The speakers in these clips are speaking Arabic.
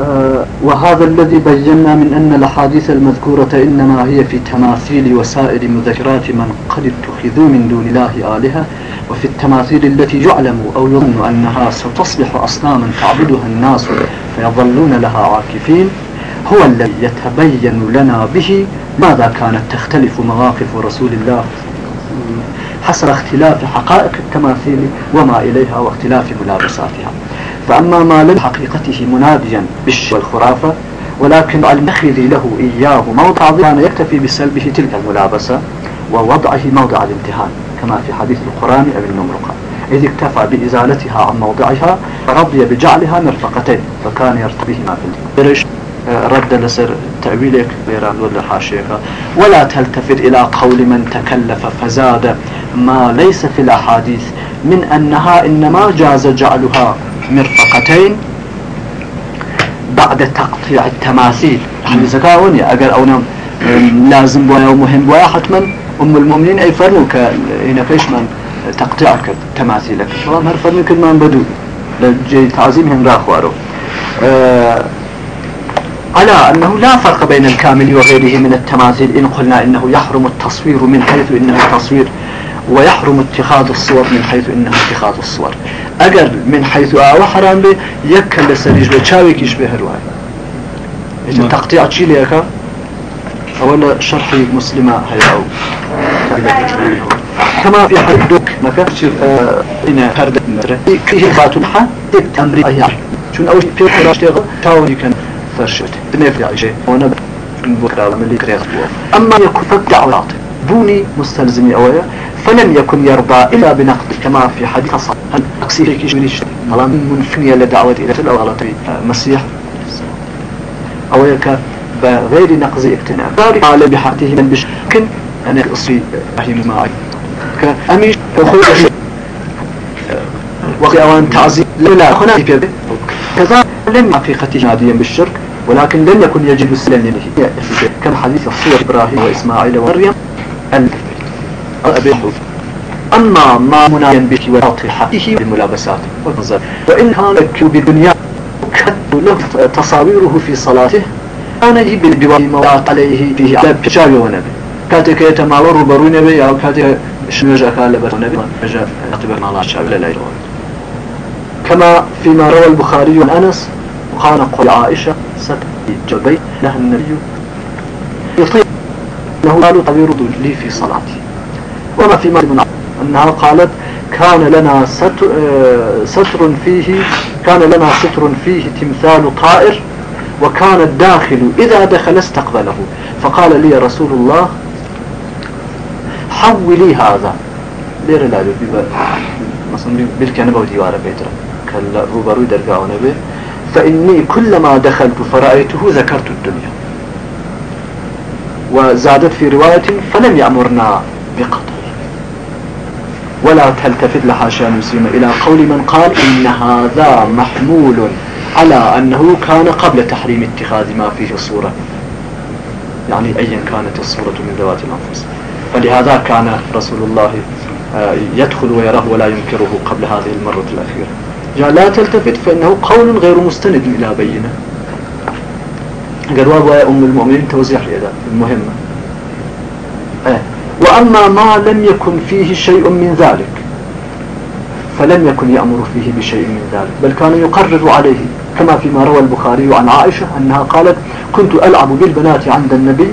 آه، وهذا الذي بينا من أن الأحاديث المذكورة إنما هي في تماثيل وسائر مذكرات من قد اتخذوا من دون الله آلهة وفي التماثيل التي يعلم أو يظن أنها ستصبح أصناما تعبدها الناس فيظلون لها عاكفين هو الذي يتبين لنا به ماذا كانت تختلف مواقف رسول الله حسب اختلاف حقائق التماثيل وما إليها واختلاف ملابساتها. فأما ما لم حقيقته مناديا بالش والخرافة ولكن المخذ له إياه موضع كان يكتفي بسلبه تلك الملابسة ووضعه موضع الامتهان كما في حديث القرآن أبي النمرقة إذ اكتفى بإزالتها عن موضعها رضي بجعلها مرفقتين فكان يرتبهما في الدرش رد لسر تأويلك بيران ولا حاشيك ولا تلتفت إلى قول من تكلف فزاد. ما ليس في الأحاديث من أنها إنما جاز جعلها مرفقتين بعد تقطيع التماثيل. يعني زكاوني أقل أو نم لازم بوايا ومهم بوايا حتما. أم المؤمنين أي فرموك هنا فيش من تقطيعك تماثيلك. والله هر فرمي كل من بدو لجي تعظيمهم راخوارو أه على أنه لا فرق بين الكامل وغيره من التماثيل. إن قلنا إنه يحرم التصوير من حيث إنه تصوير. ويحرم اتخاذ الصور من حيث إنه اتخاذ الصور. أجر من حيث آه حرام به يكل لسريج بشاوي كيش بهرواي إذا تقطيع شيء ليك أولا شرح مسلمة هيا كما في حدك ما كانش إن فرد كيه فاتوحة تمري أيام شون أول في قراش تغل تاوني كان فرشت بنفع شيء وأنا بكرة من اللي أما يكون فك بوني مستلزمي أويا فلم يكن يرضى إلا بنقد كما في حديث صلى هل أكسير كيش منفنية لدعوة إلى تلو غلطي مسيح؟ أو يك بغير نقض اقتناع. ذلك على بحقته من بشكل أنا أصري أهيم معي كأميش أخوي وقت أوان تعزيم لا هنا في كذا لم حقيقته ناديا بالشرك ولكن لم يكن يجب السلام به كم حديث الصور إبراهيم وإسماعيل ومريم أبي أما ما منايا بك وتضحيه بالملابسات والنظر وإن كان بدنيا له تصاويره في صلاته كان يجب بوامات عليه فيه على بشاوي ونبي. كاتك يتماور ربرو نبي أو كاتك شنوجا كان لبر نبي. جاء يطبق على شعب لا كما فيما روى البخاري عن أنس وقال قول عائشة ستجبي لها النبي. يطيب له قالوا طوير لي في صلاتي وما في من أنها قالت كان لنا ستر, آه، ستر فيه كان لنا ستر فيه تمثال طائر وكان الداخل إذا دخل استقبله. فقال لي رسول الله حولي هذا. لير لا مثلا بالكنبة وديوار بيترا. كلا روبرو درقاء نبي. فإني كلما دخلت فرأيته ذكرت الدنيا. وزادت في رواية فلم يأمرنا بقطع. ولا تلتفت لحاشا مسلمة إلى قول من قال إن هذا محمول على أنه كان قبل تحريم اتخاذ ما فيه صورة. يعني أيا كانت الصورة من ذوات الأنفس. فلهذا كان رسول الله آه، يدخل ويراه ولا ينكره قبل هذه المرة الأخيرة. جاء لا تلتفت فإنه قول غير مستند إلى بينة. قال يا أم المؤمنين توزيع اليدات المهمة. وأما ما لم يكن فيه شيء من ذلك فلم يكن يأمر فيه بشيء من ذلك بل كان يقرر عليه كما فيما روى البخاري عن عائشة أنها قالت كنت ألعب بالبنات عند النبي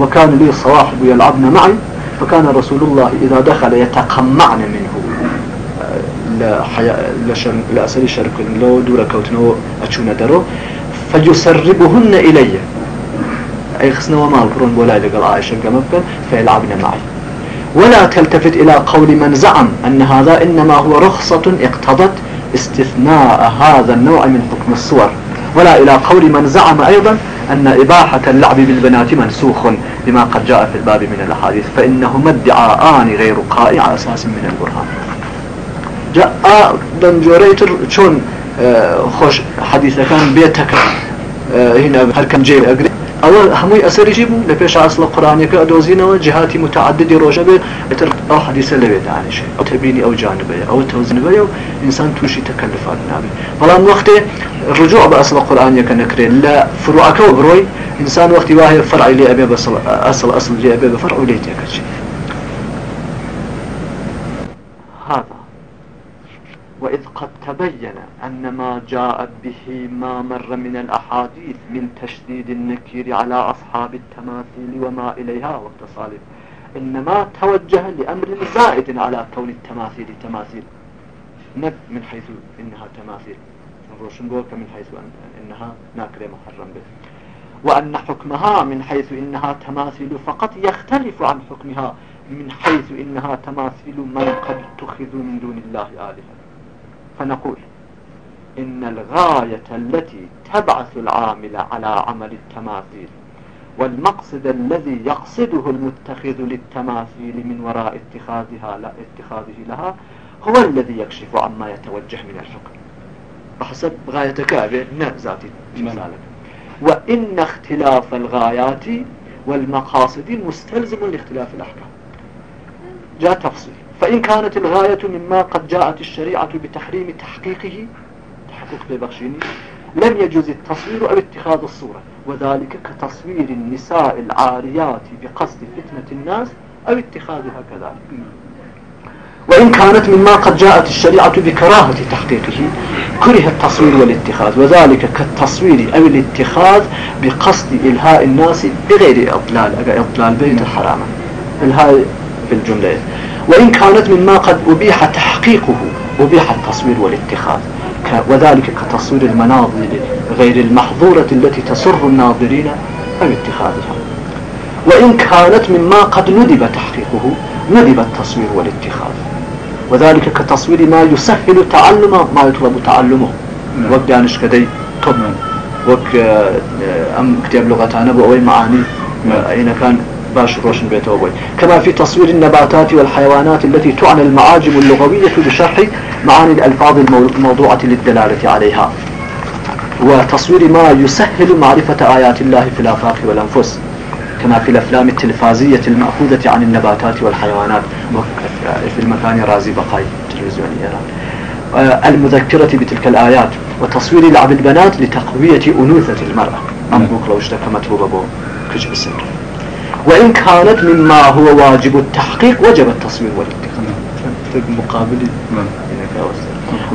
وكان لي صواحب يلعبن معي فكان رسول الله إذا دخل يتقمعن منه. لا حياة لا شن لا أسري شرك لو دورا كوتنو أشونا درو فيسربهن إلي. أي خسنا وما القرون ولا لقال عائشة كمبكن فيلعبن معي. ولا تلتفت إلى قول من زعم أن هذا إنما هو رخصة اقتضت استثناء هذا النوع من حكم الصور. ولا إلى قول من زعم أيضا أن إباحة اللعب بالبنات منسوخ بما قد جاء في الباب من الأحاديث فإنهما ادعاءان غير قائع على أساس من البرهان. جاء دنجوريتر شون آه، خوش حديث كان بيتك آه، هنا هل كان جاي أقري؟ ئەوە هەمووی ئەسەریشی بوو لە پێش ئاسڵە قڕانەکە ئەدۆزینەوە جهاتی متعددی ڕۆژە بێت ئەتر ئەو حەدیسە لەوێ دانیشێ ئەو تبینی ئەو جانبەیە ئەو تەوزنبەیە و ئینسان تووشی تەکەلفات نابێت بەڵام وەختێ ڕجوع بە ئەسڵە قورآانیەکە نەکرێت لە فروعەکە و بڕۆی ئینسان وەختی وایە فەرعی لێ ئەبێ بە ئەسڵ ئەسڵ لێ ئەبێ بە فەرع و لێ تێکەچی هذا وإذ قد تبين أن ما جاءت به ما مر من الأحاديث من تشديد النكير على أصحاب التماثيل وما إليها واتصاله إنما توجه لأمر زائد على كون التماثيل تماثيل. نب من حيث إنها تماثيل. روشنبوك من حيث إنها ناكرة محرم به. وأن حكمها من حيث إنها تماثيل فقط يختلف عن حكمها من حيث إنها تماثيل من قد اتخذوا من دون الله آلهة. فنقول إن الغاية التي تبعث العامل على عمل التماثيل والمقصد الذي يقصده المتخذ للتماثيل من وراء اتخاذها لا اتخاذه لها هو الذي يكشف عما يتوجه من الحكم. بحسب غايتك أبي ذاتي. مثالك وإن اختلاف الغايات والمقاصد مستلزم لاختلاف الأحكام. جاء تفصيل. فإن كانت الغاية مما قد جاءت الشريعة بتحريم تحقيقه تحقق ببخشيني لم يجوز التصوير أو اتخاذ الصورة وذلك كتصوير النساء العاريات بقصد فتنة الناس أو اتخاذها كذلك. وإن كانت مما قد جاءت الشريعة بكراهة تحقيقه كره التصوير والاتخاذ وذلك كالتصوير أو الاتخاذ بقصد إلهاء الناس بغير إضلال إضلال بيت حراما إلهاء في الجملة. وإن كانت مما قد أبيح تحقيقه أبيح التصوير والاتخاذ. وذلك كتصوير المناظر غير المحظورة التي تسر الناظرين أو اتخاذها. وإن كانت مما قد ندب تحقيقه ندب التصوير والاتخاذ. وذلك كتصوير ما يسهل تعلم ما يطلب تعلمه. وقت دانش كدي. طب وك أم كتاب لغتانا بأوي معاني. أين كان؟ باش روشن بيته بوي. كما في تصوير النباتات والحيوانات التي تعنى المعاجم اللغوية بشرح معاني الألفاظ الموضوعة للدلالة عليها. وتصوير ما يسهل معرفة آيات الله في الآفاق والأنفس. كما في الأفلام التلفازية المأخوذة عن النباتات والحيوانات. في المكان رازي بقاي تلفزيوني إيران. آه، المذكرة بتلك الآيات. وتصوير لعب البنات لتقوية أنوثة المرأة. أمبوك لو مطلوب أبو كجب السر وإن كانت مما هو واجب التحقيق وجب التصوير مقابل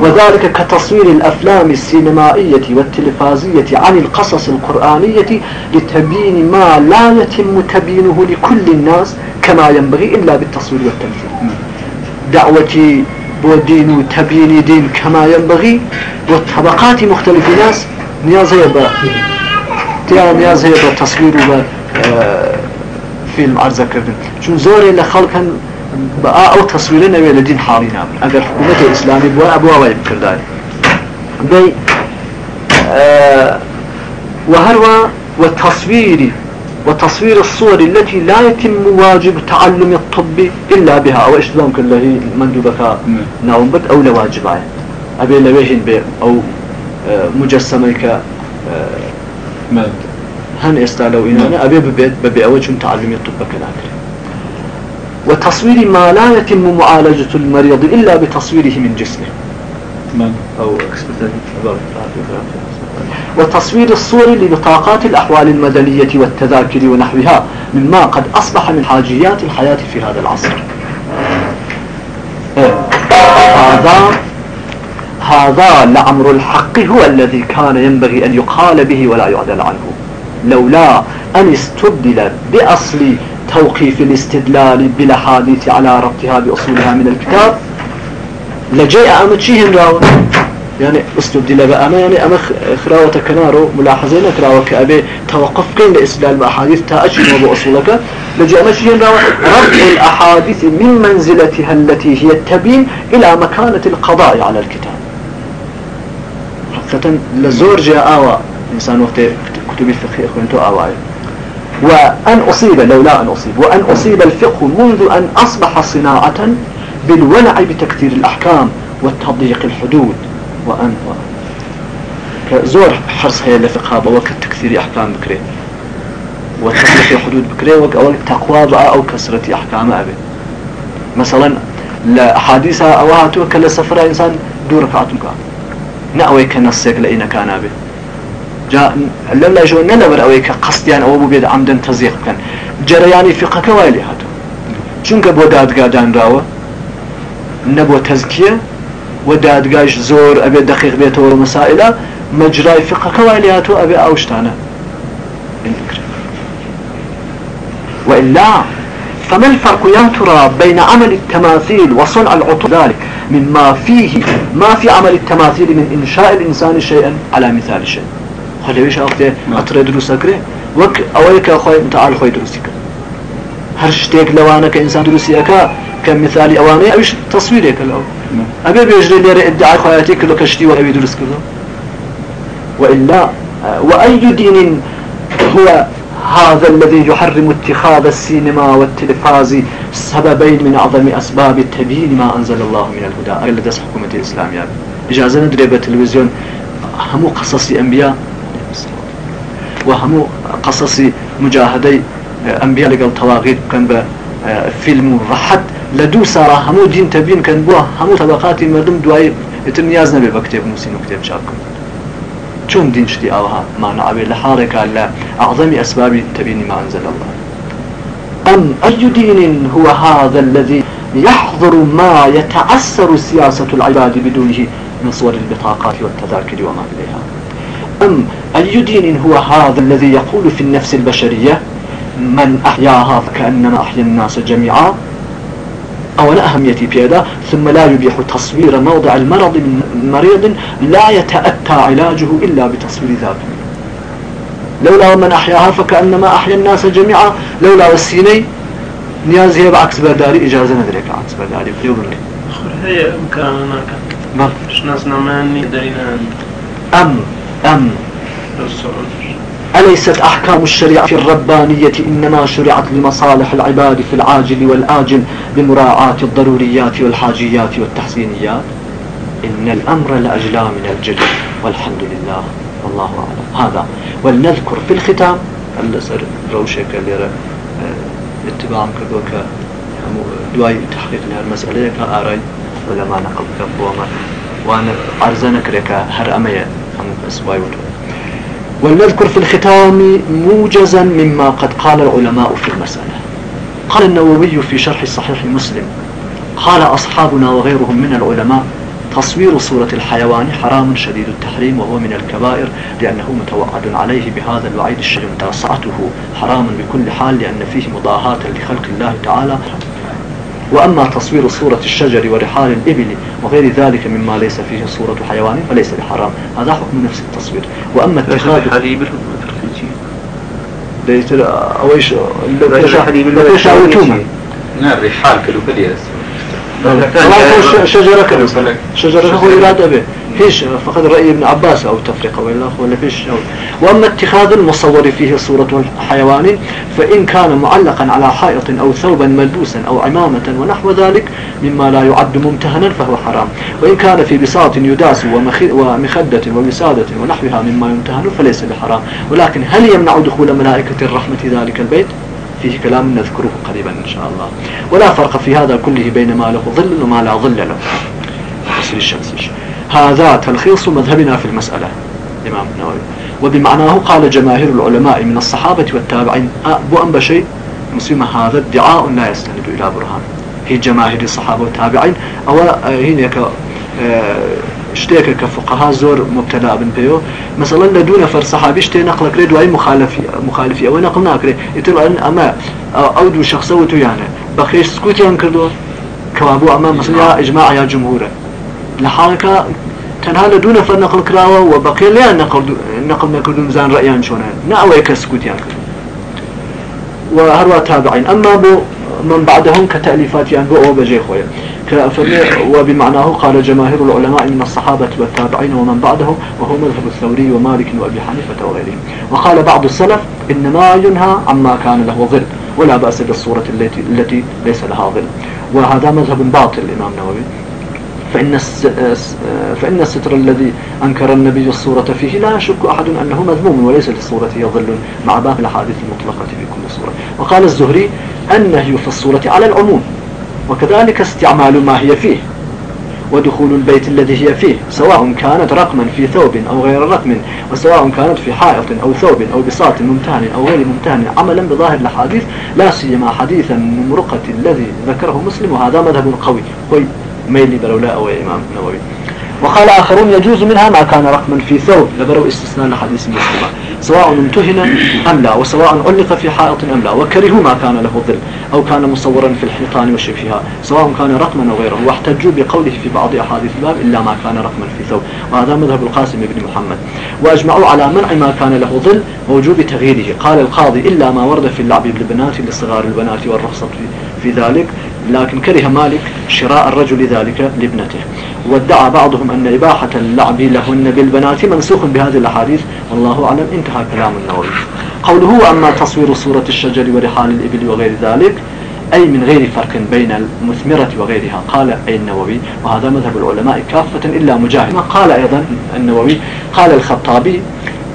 وذلك كتصوير الأفلام السينمائية والتلفازية عن القصص القرآنية لتبيين ما لا يتم تبيينه لكل الناس كما ينبغي إلا بالتصوير والتمثيل. دعوتي بودين تبيين دين كما ينبغي والطبقات مختلف ناس نياز هي نياز هي تصوير فيلم عرضه کردن. چون زۆرێ لە خەڵکەن بە ئەو تەسویرە نەوێت لە دین حاڵی نابن. ئەگەر حکوومەتی ئیسلامی بووە ئەبووە وای بکردای بەی وهروە وتصوير وتصوير الصور التي لا يتم واجب تعلم الطب إلا بها. أو إشتبام كله مندوبك ناوم بد أو لواجباية أبي لويهن بي أو مجسمك هن ئێستا لەو ئینانە ئەبێ ببێت بەبێ ئەوە چون طبەکە ناکرێت وتصوير ما لا يتم معالجة المريض إلا بتصويره من جسمه. أو وتصوير الصور لبطاقات الأحوال المدنية والتذاكر ونحوها مما قد أصبح من حاجيات الحياة في هذا العصر. هذا هذا لعمر الحق هو الذي كان ينبغي أن يقال به ولا يعدل عنه. لولا أن استبدل بأصل توقيف الاستدلال بالأحاديث على ربطها بأصولها من الكتاب لجاء أما تشيهن راو. يعني استبدل بأما يعني أما خراوة كنارو ملاحظين كراوة كأبي توقف قين لإسلال بأحاديث تأشن بأصولك لجاء أما تشيهن راو ربط الأحاديث من منزلتها التي هي التبين إلى مكانة القضاء على الكتاب. حقيقة لزور جاء آوى إنسان وقت كتب الفقه كنت أواي وأن أصيب لولا أن أصيب. وأن أصيب الفقه منذ أن أصبح صناعة بالولع بتكثير الأحكام وتضييق الحدود. وأن زور حرص هي لفقه وقت تكثير أحكام بكري. في حدود بكري وك تقوى أو كسرة أحكام أبي. مثلا لأحاديثها أو هاتوا كلا سفر إنسان دور ركعتك نأوي كنسيك لأين كان أبي. جاء لما جو نلبر أويك قصديان أو بيد عمدا تزيق كان. جرياني فقه كوايلي هاتو. چونك بو دادگا دان راوة نبو تزكية ودادگاش زور أبي دقيق بيته مسائلة مجرى فقه كوايلي هاتو أبي أوشتانا وإلا فما الفرق يا ترى بين عمل التماثيل وصنع العطور ذلك مما فيه ما في عمل التماثيل من إنشاء الإنسان شيئا على مثال شيء. خليويش أختي أطرى دروس أكري. وك أويك أخوي متعال خوي دروسك هر شتيك لوانا كإنسان دروسي أكا كمثالي أواني أوش تصويرك لو. أبي بيجري لي ادعاء خواتي كله كشتي وأبي دروس كله. وإلا وأي دين هو هذا الذي يحرم اتخاذ السينما والتلفاز سببين من أعظم أسباب تبيين ما أنزل الله من الهدى. إلا دس حكومة الإسلام يعني. إجازة ندري بالتلفزيون همو قصص أنبياء وهمو قصص مجاهدي أنبياء لقل تواغيد كان بفيلم رحت. لدو سارة همو دين تبين كان بوا همو طبقات مردم دواي يتم نياز نبي بكتب موسين وكتب شاكم. چون دين شتي آوها؟ ما نعبي لحارك على أعظم أسباب تبين ما أنزل الله. أم أي دين هو هذا الذي يحضر ما يتعسر سياسة العباد بدونه من صور البطاقات والتذاكر وما إليها؟ أم أي دين هو هذا الذي يقول في النفس البشرية من أحياها فكأنما أحيا الناس جميعا أو أنا أهميتي بيدا ثم لا يبيح تصوير موضع المرض من مريض لا يتأتى علاجه إلا بتصوير ذاته. لولا من أحياها فكأنما أحيا الناس جميعا لولا والسيني نيازي بعكس برداري إجازة ندريك عكس برداري. بليو برلي هي إمكاننا. ما شناس نماني درينا أم أم. أليست أحكام الشريعة الربانية إنما شرعت لمصالح العباد في العاجل والآجل بمراعاة الضروريات والحاجيات والتحسينيات؟ إن الأمر لأجلى من الجد والحمد لله والله أعلم. هذا ولنذكر في الختام اللسر روشك اللي آه، اتباعا كذوك دواي تحقيق لها المسألة؟ كآراي ولا ما نقل كفوما وأنا عرزنك لك هر أمية هم أسواي وتو ولنذكر في الختام موجزا مما قد قال العلماء في المسألة. قال النووي في شرح صحيح مسلم قال أصحابنا وغيرهم من العلماء تصوير صورة الحيوان حرام شديد التحريم وهو من الكبائر لأنه متوعد عليه بهذا الوعيد الشديد توسعته حرام بكل حال لأن فيه مضاهاة لخلق الله تعالى. وأما تصوير صورة الشجر ورحال الإبل وغير ذلك مما ليس فيه صورة حيوان فليس بحرام. هذا حكم نفس التصوير. وأما اتخاذ حليب ليس أويش؟ لو تشاوتوما نعم رحال كلو كليس شجرة كذا شجرة هو إرادة به فيش فقد رأي ابن عباس أو تفرقة ولا ولا فيش. أو وأما اتخاذ المصور فيه صورة حيوان فإن كان معلقا على حائط أو ثوبا ملبوسا أو عمامة ونحو ذلك مما لا يعد ممتهنا فهو حرام. وإن كان في بساط يداس ومخدة ووسادة ونحوها مما يمتهن فليس بحرام. ولكن هل يمنع دخول ملائكة الرحمة ذلك البيت؟ فيه كلام نذكره قريبا إن شاء الله. ولا فرق في هذا كله بين ما له ظل وما لا ظل له. تفسير الشمس هذا تلخيص مذهبنا في المسألة الإمام النووي وبمعناه قال جماهير العلماء من الصحابة والتابعين بو أم بشيء مسلم هذا ادعاء لا يستند إلى برهان. هي جماهير الصحابة والتابعين. أو هنا شتێکە کە فقها زۆر مبتلا بن پێەوە مثلا لە دوو نەفەر سەحابی شتێ نەقلەکرێ دوای مخالفی مخالفی ئەوە نەقل ناکرێت ئیتر ئەمە ئەو دوو شخصە و تویانە بەخێش سکوتیان کردووە کەوابوو ئەمە مثلا جمهورە لە حاڵەکە تەنها لە دوو نەفەر نەقل کراوە و بەقێ لیان نەقل نەکردون زان نە ئەوەیە کە سکوتیان کرد. وهروە تابعين أما بو من بعدهم كتأليفات يعني بو بجي خويا وبمعناه قال جماهير العلماء من الصحابة والتابعين ومن بعدهم وهو مذهب الثوري ومالك وأبي حنيفة وغيرهم. وقال بعض السلف إنما ينهى عما كان له ظل ولا بأس بالصورة التي, التي ليس لها ظل. وهذا مذهب باطل الإمام نووي فإن فإن الستر الذي أنكر النبي الصورة فيه لا يشك أحد أنه مذموم وليس للصورة يظل مع باقي الأحاديث المطلقة في كل صورة. وقال الزهري النهي في الصورة على العموم وكذلك استعمال ما هي فيه ودخول البيت الذي هي فيه سواء كانت رقما في ثوب أو غير رقم وسواء كانت في حائط أو ثوب أو بساط ممتهن أو غير ممتهن عملا بظاهر الأحاديث لا سيما حديث الممرقة الذي ذكره مسلم وهذا مذهب قوي. قوي ميلي برولاء أو إمام النووي وقال آخرون يجوز منها ما كان رقما في ثوب. لبروا استثناء لحديث مسلم سواء امتهن أم لا وسواء علق في حائط أم لا. وكرهوا ما كان له ظل أو كان مصورا في الحيطان وشبهها. سواء كان رقما أو غيره. واحتجوا بقوله في بعض أحاديث الباب إلا ما كان رقما في ثوب. وهذا مذهب القاسم بن محمد. وأجمعوا على منع ما كان له ظل ووجوب تغييره. قال القاضي إلا ما ورد في اللعب بالبنات لصغار البنات والرخصة في ذلك. لكن كره مالك شراء الرجل ذلك لابنته. وادعى بعضهم أن إباحة اللعب لهن بالبنات منسوخ بهذه الأحاديث. والله أعلم. انتهى كلام النووي. قوله أما تصوير صورة الشجر ورحال الإبل وغير ذلك أي من غير فرق بين المثمرة وغيرها. قال أي النووي. وهذا مذهب العلماء كافة إلا مجاهد. قال أيضا النووي قال الخطابي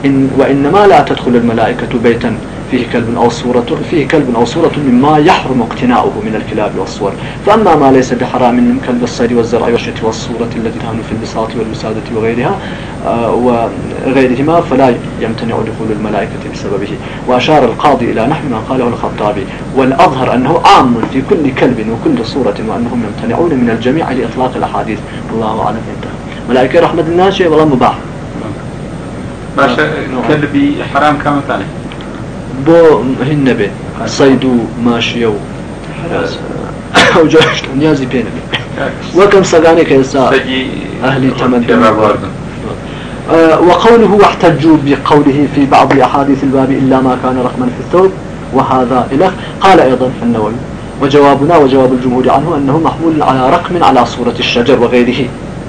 إن وإنما لا تدخل الملائكة بيتا فيه كلب أو صورة فيه كلب أو صورة مما يحرم اقتناؤه من الكلاب والصور. فأما ما ليس بحرام من كلب الصيد والزرع والشت والصورة التي تهن في البساط والوسادة وغيرها آه وغيرهما فلا يمتنع دخول الملائكة بسببه. وأشار القاضي إلى نحو ما قاله الخطابي والأظهر أنه عام في كل كلب وكل صورة وأنهم يمتنعون من الجميع لإطلاق الأحاديث. الله أعلم. انتهى ملائكة رحمة الناس شيء والله مباح. باشا كلبي حرام كم ثاني. بۆ هین نەبێ سەید و ماشیە و ئەو جاشت نیازی پێ نەبێ. وەکەم سەگانێک ئێستا أهل تمدن وقوله واحتجوا بقوله في بعض أحاديث الباب إلا ما كان رقما في الثوب وهذا إلخ قال أيضا في النووي. وجوابنا وجواب الجمهور عنه أنه محمول على رقم على صورة الشجر وغيره.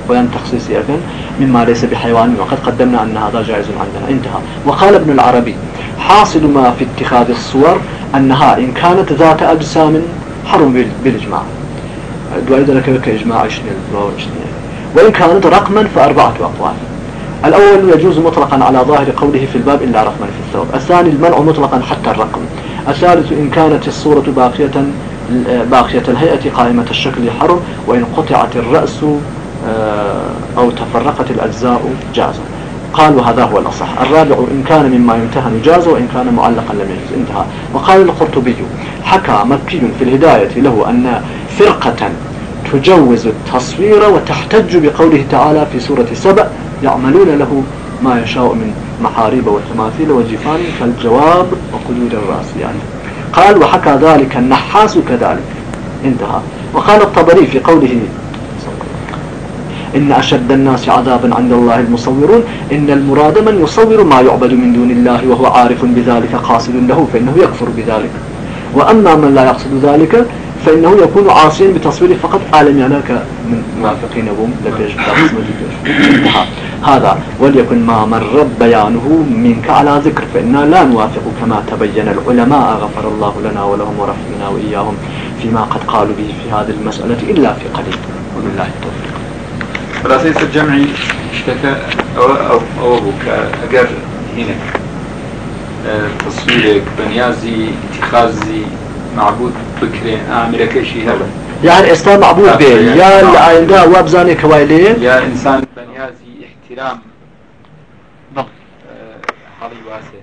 وين تخصيص أيضا مما ليس بحيوان وقد قدمنا أن هذا جائز عندنا. انتهى. وقال ابن العربي حاصل ما في اتخاذ الصور أنها إن كانت ذات أجسام حرم بالإجماع. دعيد لك كإجماع وإن كانت رقما فأربعة أقوال. الأول يجوز مطلقا على ظاهر قوله في الباب إلا رقما في الثوب. الثاني المنع مطلقا حتى الرقم. الثالث إن كانت الصورة باقية باقية الهيئة قائمة الشكل حرم وإن قطعت الرأس أو تفرقت الأجزاء جاز قال وهذا هو الأصح. الرابع إن كان مما يمتهن جاز وإن كان معلقا لم يجوز انتهى. وقال القرطبي حكى مكي في الهداية له أن فرقة تجوز التصوير وتحتج بقوله تعالى في سورة سبأ يعملون له ما يشاء من محاريب وتماثيل وجفان كالجواب وقدود الرأس يعني قال وحكى ذلك النحاس كذلك. انتهى. وقال الطبري في قوله إن أشد الناس عذابا عند الله المصورون. إن المراد من يصور ما يعبد من دون الله وهو عارف بذلك قاصد له فإنه يكفر بذلك. وأما من لا يقصد ذلك فإنه يكون عاصيا بتصويره فقط. عالم يعناك من منافقين بهم لبيش هذا وليكن ما مر بيانه منك على ذكر فإنا لا نوافق كما تبين العلماء. غفر الله لنا ولهم ورحمنا وإياهم فيما قد قالوا به في هذه المسألة إلا في قليل. وبالله التوفيق. خلاصة الجمعي شتك أو أو أو بك أجر هنا تصويرك بنيازي اتخاذي معبود بكرين أعمل شيء هذا. يعني استا معبود به يا اللي عنده وابزاني كوايلي يا إنسان بنيازي احترام. بل حالي واسع.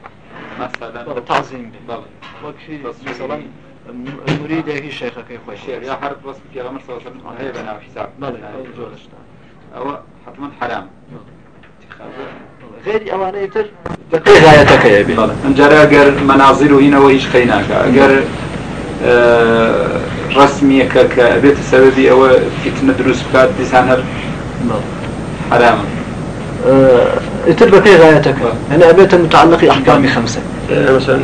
مثلا تعظيم. بل وكفي مثلا مريد هي شيخك يا الشيخ يا حرب بس في غمر صلى الله عليه وسلم. هي بنا حساب بل أو حتما حرام. غير أواني تر بكي غايتك يا بي انجرا اگر مناظر هنا وهيش خيناك؟ اگر رسمي ك كبيت سببي أو فتنة دروس بكات ديسان هر حرام اتر بكي غايتك. أنا أبيت متعلق أحكامي خمسة. مثلا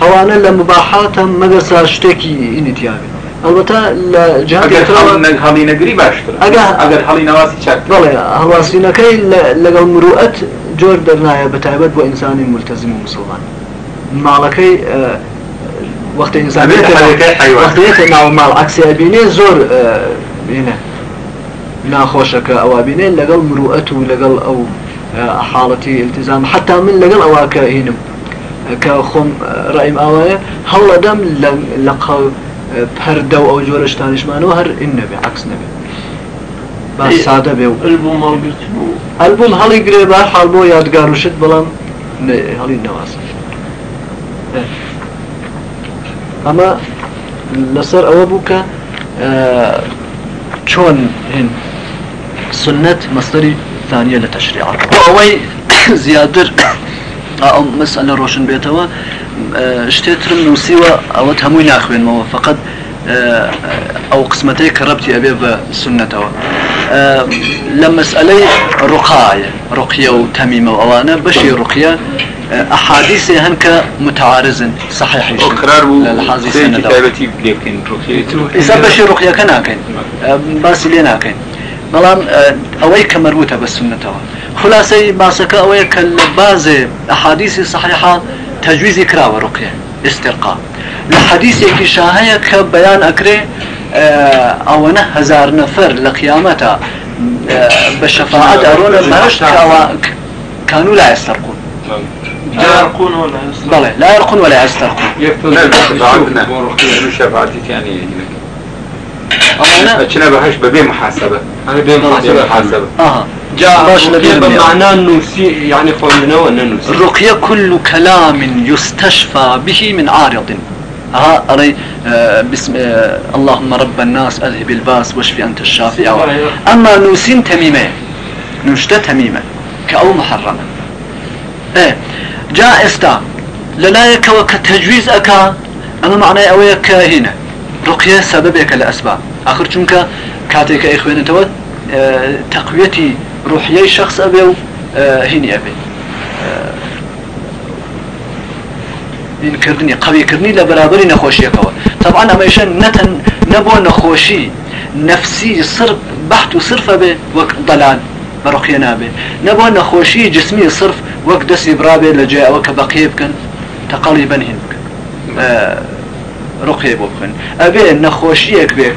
خوانا لمباحات مقصا اشتكي إني تيابي. البته لجهات هەڵی نەگری باشتر ئەگەر هەڵی ناواسی چاک بەڵێ هەڵاسینەکەی لەگەڵ مرۆەت جۆر دەرنایە بە تایبەت بۆ ئینسانی ملتەزم و مسلمان. ماڵەکەی وەختی ئینسانێتە ناو ماڵ. عکسیابینێ زۆر بینە ناخۆشەکە ئەوە بینێ لەگەڵ مرۆەت و لەگەڵ ئەو حاڵەتی التزام. حتا من لەگەڵ ئەوواکە هینم كخم رأيم آوايا هلا دم لقى پەردە و ئەو جۆرە شتانیشمانەوە هەر ئین نەبێ عکس نەبێ. با سادە بێ و ئەلبوم هەڵگرت و ئەلبوم هەڵی گرێ بار حال بۆ یادگار وشت بەڵام هەڵی نەواسە ئەمە لەسەر ئەوە بوو کە چۆن هین سنت مەستەری ثانیە لە تەشریعات. ئەوەی زیاتر ئەو مەسئلە ڕۆشن بێتەوە شتێترم نووسیوە ئەوەت هەمووی ناخوێنمەوە. فقط ئەو قسمەتەی کە ڕەتی ئەبێ بە سنتەوە. لە مەسئلەی ڕقاایە ڕقیە و تەمیمە و ئەوانە بەشی ڕقیە أحاديث هنك متعارض صحيح قرار الحازي كتابتي لكن إذا بشي رقية كناكين باس ليناكين بەڵام ئەوەی کە مەروتە بە سنتەوە. خلاصەی باسەکە ئەوەیە کە لە بازێ تەجویزی کراوە ڕقیە استرقا لە حەدیسێکی شاهەیە کە بەیان ئەکرێ ئەوەنە هزار نەفەر لە قیامەتە بە شەفاعت ئەڕۆنە بەشت كانوا لا يسترقون لا يرقون ولا يسترقون بلى لا يرقون ولا يسترقون يكتب شفاعتي يعني أنا بهاش ببي محاسبة. أنا بي محاسبة. محاسبة. آه جاء بمعنى نوسي يعني قولنا وأن نوسي. الرقية كل كلام يستشفى به من عارض. ها أري آه بسم آه اللهم رب الناس أذهب الباس واشفي أنت الشافي أما نوسين تميمة. نشتة تميمة كأو محرمة. إيه جاء استا. للايك وكتجويز أكا. أما معنى أويك هنا. رقية سببك لأسباب آخر چونکە کاتێکە ئەیخوێنێتەوە تەقوێتی ڕوحیەی شخص ئەبێ و هینی ئەبێ کردنی قویکردنی لە بەرابری نەخۆشیەکەوە طبعا ئەمەشە نەتەن نەبووە نەخۆشی نفسی صرف بەحت و صرفە بێ وەک دەلان بەڕقیە نابێ نەبووە نەخۆشی جسمی صرف وەک دەستی برابێ لە جێ ئەوە کە بەقیە بکەن تەقاڵی بەنهین بکەن ڕقێ بۆ بکەن ئەبێ نەخۆشیەک بێ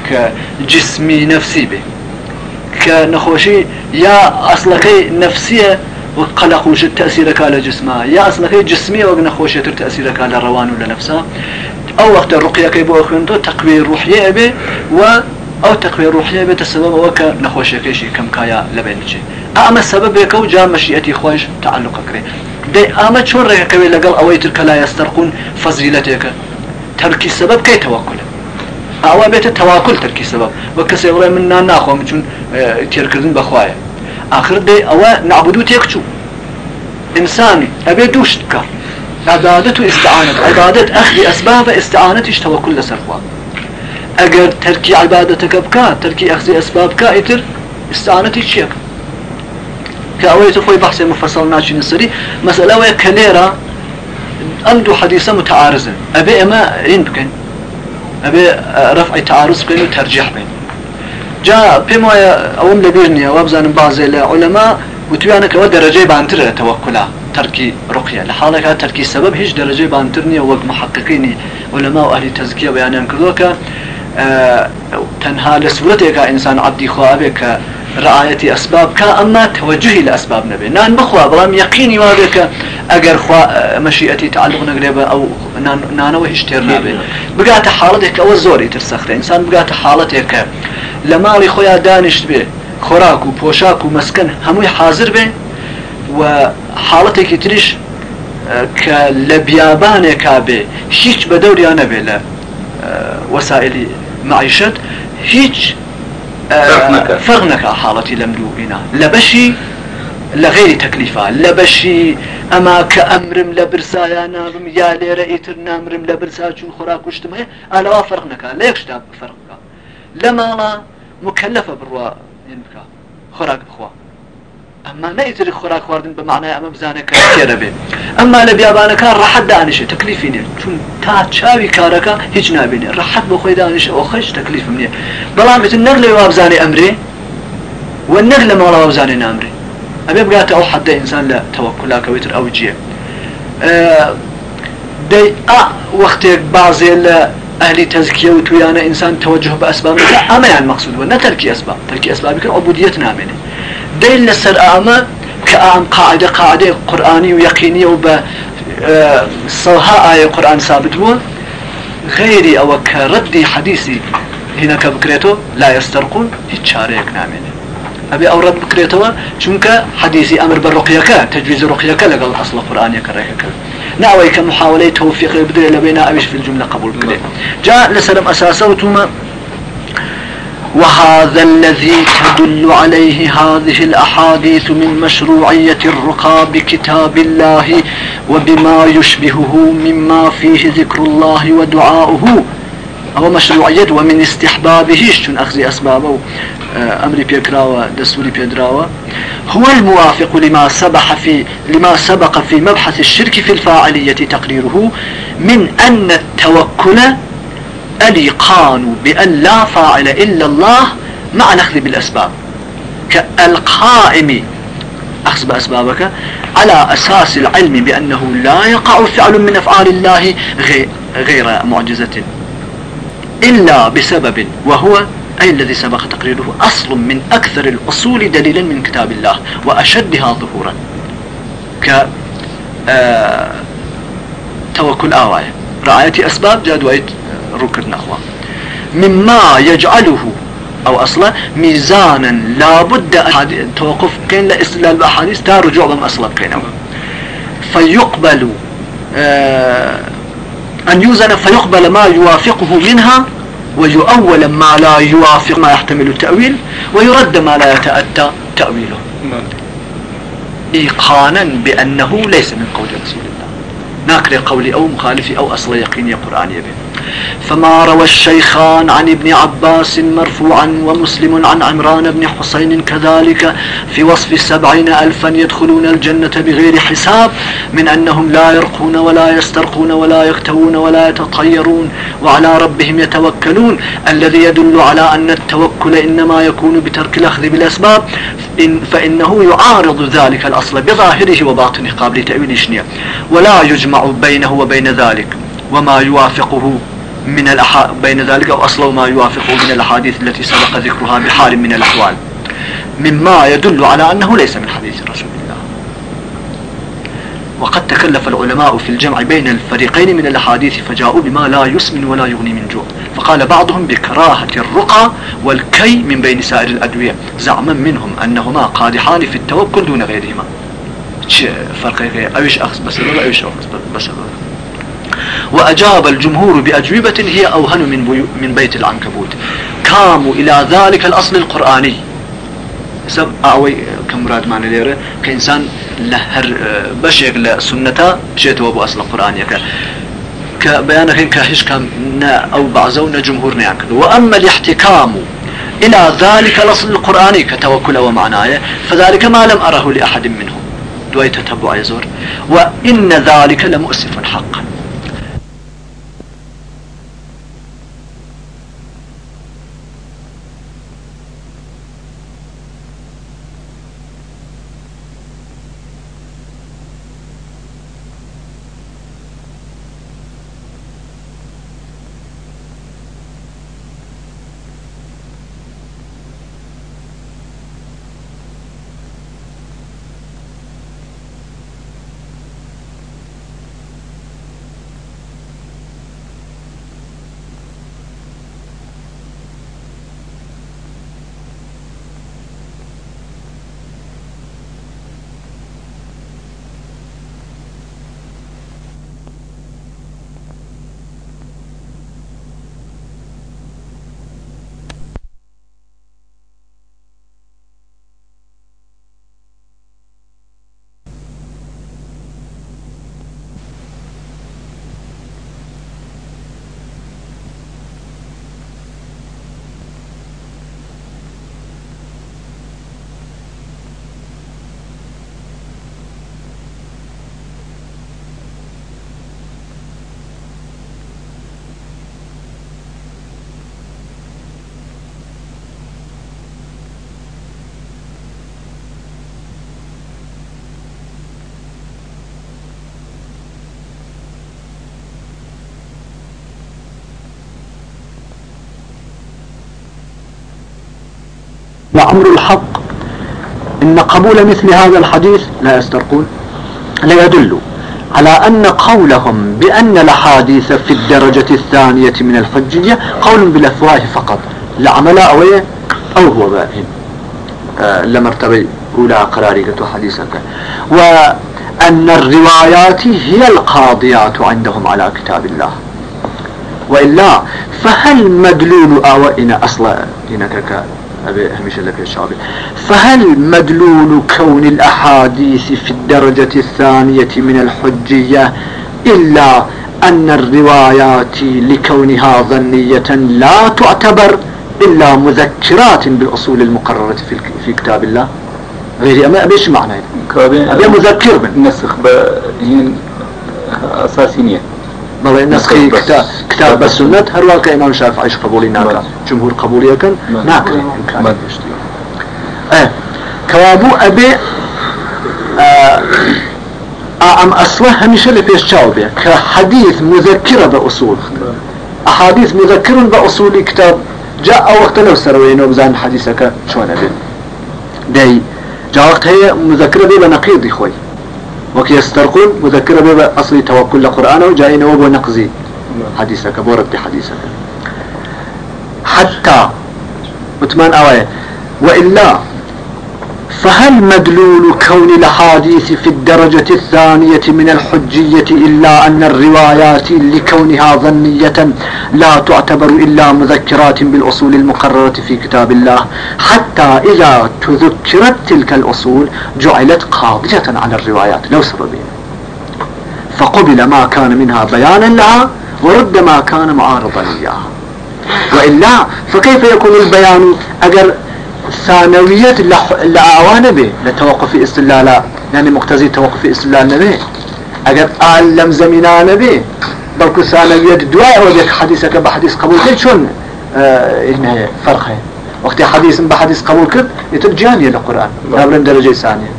کە جسمی نفسی بێ کە نەخۆشی یا ئەسلەکەی نفسیە وەک قەلەخوشت تەسیرەکە لە جسمە. یا ئەسلەکەی جسمی وەک نەخۆشیتر تەسیرەکە لە ڕەوان و لە نفسا ئەو وەختە ڕقیەکەی بۆ خوێنتۆ تەقوێ ڕوحیە بێ و ئەو تەقوێ ڕوحیە بێتە سببەوە کە نەخۆشیەکەشی کەمکایە لەبێن بچێت ئەمە سببێکە و جا مەشیەتی خۆش تعلقەکرێ دەی ئامە چۆن ڕێگەکەوێ لەگەڵ ئەوەی ترکە لا یستەرقون فەزیلەتێکە. ترکی سبب کی توکل ئەوە بێتە تەواکل تەرکی سبب. بە بڵێ من نان ناخۆم چون تێرکردن بەخوایە. آخر دێ ئەوە نعبدو تێک چوو. ئینسان ئەبێ دووشت بکە. عبادت و عبادت أخذ أسباب استعانتش توكل لسرخوا أجر تركي عبادتك بكا تركي أخذ أسباب كائتر استعانتي شيك كأويت خوي بحث مفصل ناشي نسري مسألة ويا كليرا عنده حديثة متعارضة أبي أما ينبكن أبي رفع تعارض بين وترجيح بين جاء بما أول لبيرني وابزان بعض العلماء وتبيانا كوا درجة بانتر توكلا تركي رقية لحالك تركي سبب هيج درجة بانترني وقت محققيني علماء أهل تزكية بيانا كذوك آه تنها لسورتك إنسان عبدي خوابك ڕعاەتی ئەسباب کا ئەمما تەوەجهی لە ئەسباب نەبێ. نان بخوا بەڵام یقینی وابێکە ئەگەر خوا مەشیەتی تعلق نەگرێ بە ئەو نانەوە هیچ تێر نابێت بگاتە حاڵەتێک ئەوە زۆری تر سەخرە. ئینسان بگاتە حاڵەتێکە لە ماڵی خۆیان دانیشت بێ خۆراک و پۆشاک و مەسکن هەمووی حاضر بێ و حاڵەتێکی تریش کە لە بیابانێکا بێ هیچ بە دەوریان نەبێ لە وەسائلی معیشت هیچ فرق نەکە حاڵەتی لەم دووبینا لە بەشی لە غێری تەکلیفا لە بەشی ئەما کە ئەمرم لە برسایە نابم یا لێرە ئیتر نامرم لە برسا چون خۆرا کوشتم هەیە ئالەوا فرق نەکە لە یەکشتا لە ماڵە بکە خۆراک بخوا. ئەمما نەیتر خۆراک خواردن بە معنای ئەمە بزانێت کە تێرە ئەمما لە بیابانەکە ڕەحەت دانیشێ تەکلیفی نیە چون تا چاوی کارەکە هیچ نابێنێ ڕەحەت بۆ خۆی دانیشە ئەو خەش تەکلیفم نییە بەڵام بێت نەر لێ وابزانێ ئەمرێ؟ و نەر لە ماڵەوە بزانێ نامرێ. ئەبێ بگاتە ئەو حەدە ئینسان لە تەوەکولاکەوێتر ئەو جیە. دەی ئا وەختێک بازێ لە وتويانا إنسان توجه بأسباب أما يعني مقصود ونا تركي أسباب تركي أسباب كان عبودية نامنه دين لسر أما كأم قاعدة قاعدة قرآنية ويقينية وب صوها آية قرآن ثابت هو غيري أو كردي حديثي هنا كبكريتو لا يسترقون هيك شاريك نامين. أبي أورد بكريتو شنك حديثي أمر بالرقية تجويز الرقية لقل أصل القرآن يكرهك. ناوي كمحاولة توفيق بدري لبينا أبيش في الجملة قبول كده جاء لسلم أساسه ثم وهذا الذي تدل عليه هذه الأحاديث من مشروعية الرقى بكتاب الله وبما يشبهه مما فيه ذكر الله ودعاؤه. أو مشروعية ومن استحبابه. شن أخذ أسبابه؟ آه، أمري بيكراوة دستوري بيدراوة. هو الموافق لما سبح في لما سبق في مبحث الشرك في الفاعلية تقريره من أن التوكل الإيقان بأن لا فاعل إلا الله مع الأخذ بالأسباب. كالقائم أخذ بأسبابك على أساس العلم بأنه لا يقع فعل من أفعال الله غير معجزة. إلا بسبب وهو أي الذي سبق تقريره أصل من أكثر الأصول دليلا من كتاب الله وأشدها ظهورا. ك آه توكل آواية رعاية أسباب جاد ركن أخوة مما يجعله أو أصلا ميزانا لابد توقف كين لاستدلال بأحاديث تا رجوع بم أصلا كين فيقبل آه أن يوزن فيقبل ما يوافقه منها ويؤول ما لا يوافق ما يحتمل التأويل ويرد ما لا يتأتى تأويله. إيقانا بأنه ليس من قول رسول الله. ناكر قولي أو مخالفي أو أصل يقيني قرآن به فما روى الشيخان عن ابن عباس مرفوعا ومسلم عن عمران بن حسين كذلك في وصف سبعين ألفا يدخلون الجنة بغير حساب من أنهم لا يرقون ولا يسترقون ولا يغتوون ولا يتطيرون وعلى ربهم يتوكلون. الذي يدل على أن التوكل إنما يكون بترك الأخذ بالأسباب إن فإنه يعارض ذلك الأصل بظاهره وباطنه قابل تأويل شنية ولا يجمع بينه وبين ذلك وما يوافقه من الأح... بين ذلك أو أصله ما يوافقه من الأحاديث التي سبق ذكرها بحال من الأحوال. مما يدل على أنه ليس من حديث رسول الله. وقد تكلف العلماء في الجمع بين الفريقين من الأحاديث فجاءوا بما لا يسمن ولا يغني من جوع. فقال بعضهم بكراهة الرقى والكي من بين سائر الأدوية. زعما منهم أنهما قادحان في التوكل دون غيرهما. فرق أيش أخذ بس أيش أخذ بس وأجاب الجمهور بأجوبة هي أوهن من, من بيت العنكبوت. كاموا إلى ذلك الأصل القرآني. سب أوي كمراد معنى ليرة؟ كإنسان لهر بشيك لسنة شيء أبو أصل القرآني كبيانك كهش كم أو بعضون جمهور نياكل وأما الاحتكام إلى ذلك الأصل القرآني كتوكل ومعناه فذلك ما لم أره لأحد منهم. دوي تتبع يزور. وإن ذلك لمؤسف حقا. وأمر الحق إن قبول مثل هذا الحديث لا يسترقون لا يدل على أن قولهم بأن الأحاديث في الدرجة الثانية من الحجية قول بالأفواه فقط لا عمل أو أو هو باهن آه لمرتبة أولى قرارية حديثك. وأن الروايات هي القاضيات عندهم على كتاب الله. وإلا فهل مدلول إن أصلا إنك لك الشعبي فهل مدلول كون الأحاديث في الدرجة الثانية من الحجية إلا أن الروايات لكونها ظنية لا تعتبر إلا مذكرات بالأصول المقررة في, في كتاب الله؟ غير أما أبيش معنى أبي مذكر من نسخ أساسية بەڵێ نسخی کتاب بە سنت هەروواکە ئێمان شافعیش قبولی ناکە جمهور قبولیەکەن ناکرێت کەوابوو ئەبێ ئەم ئەسوە هەمیشە لە پێش چاو بێ. کە حەدیث مذكرە بە ئوسول ئەحادیث مذكرن بە ئوسولی کتاب. جا ئەو وەختە لەو سەرەوەینەوە بزان حەدیثەکە چۆنە بێت دەی جاوەخت هەیە مذكرە بێ بە نەقیدی خۆی. وكي يسترقون مذكرة بيبا أصلي توكل لقرآن وجاينا وبو نقزي حديثك بورد حديثك. حتى متمان أوايا وإلا فهل مدلول كون الأحاديث في الدرجة الثانية من الحجية إلا أن الروايات لكونها ظنية لا تعتبر إلا مذكرات بالأصول المقررة في كتاب الله؟ حتى إذا تذكرت تلك الأصول جعلت قاضية على الروايات لو سببين. فقبل ما كان منها بيانا لها ورد ما كان معارضا إياها. وإلا فكيف يكون البيان أجر ثانوية لأعوان به لتوقف استلال يعني مقتضي توقف استلال نبي. اگر آل لم زمینان به بلکو ثانوية دواء وبيك حديثك بحديث قبول كل شون آه فرقه. وقت حديث بحديث قبول كل يتب جانية للقرآن نابلن درجة ثانية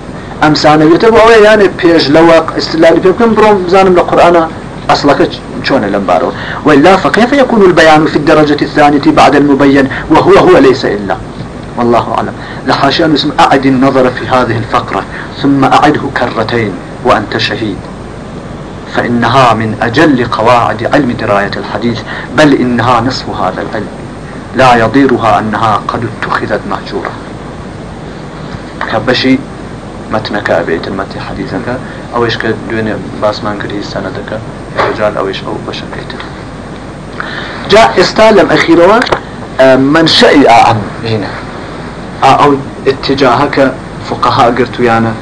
أم ثانوية تبقى يعني بيش لواق استلال بيكم بروم زانم للقرآن أصلك شون لمبارو وإلا فكيف يكون البيان في الدرجة الثانية بعد المبين وهو هو ليس إلا؟ والله أعلم. لحاشا نسم أعد النظر في هذه الفقرة ثم أعده كرتين وأنت شهيد. فإنها من أجل قواعد علم دراية الحديث بل إنها نصف هذا العلم. لا يضيرها أنها قد اتخذت مهجورة كبشي متنك أبيت المتي حديثك أو إيش كدوين باسمان كريه سندك رجال أو إيش أو بشكيت جاء استالم أخيرا منشأي أعم هنا أو اتجاهك فقهاء قرتويانا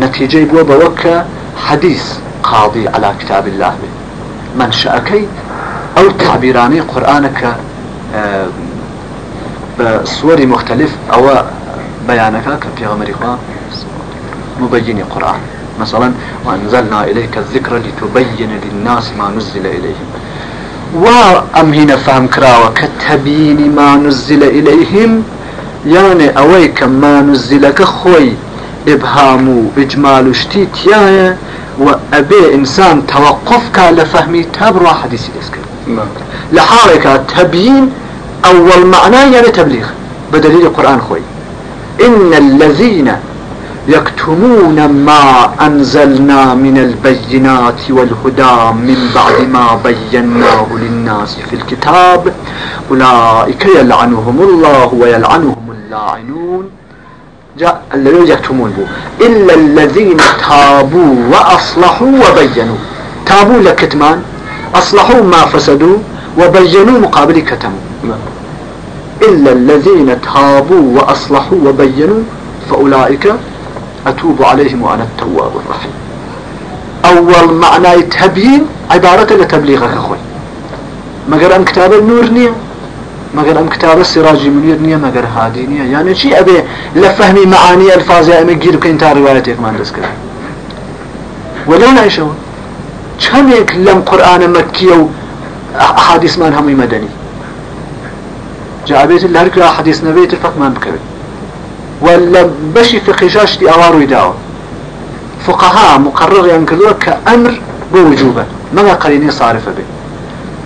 كنتيجة بوا بوك حديث قاضي على كتاب الله به منشأكي أو تعبيراني قرآنك آه، بصور مختلف أو بيانك كبيغمري مبين قرآن مثلا وأنزلنا إليك الذكر لتبين للناس ما نزل إليهم. وأم هنا فهم كراوة كتبين ما نزل إليهم. يعني أويك ما نزلك خوي إبهام وإجمال وشتيت وأبي إنسان توقفك لفهمي تبرع حديثي ديسك نعم. لحالك تبيين أول معنى يعني تبليغ. بدليل القرآن خوي. إن الذين يكتمون ما أنزلنا من البينات والهدى من بعد ما بيناه للناس في الكتاب. أولئك يلعنهم الله ويلعنهم اللاعنون. جاء الذين يكتمون بو. إلا الذين تابوا وأصلحوا وبينوا. تابوا لكتمان أصلحوا ما فسدوا وبينوا مقابل كتموا. إلا الذين تابوا وأصلحوا وبينوا فأولئك أتوب عليهم وأنا التواب الرحيم. أول معنى تبيين عبارة لتبليغك أخوي. مقر أن كتاب النور نية مگر أم كتاب السراج منير نية مگر هادي نية. يعني شي أبي لفهمي معاني الفاظ ام گير كنت روايتك ما ندرس كده ولا نعيشه كمك لم قرآن مكي أحاديث من همي مدني؟ جاء بيت الله أحاديث نبيت الفق ما بكري ولا بشي في قشاشتي أوارو يداو فقهاء مقرر ينكذوه كأمر بوجوبة. ما قريني صارفة به.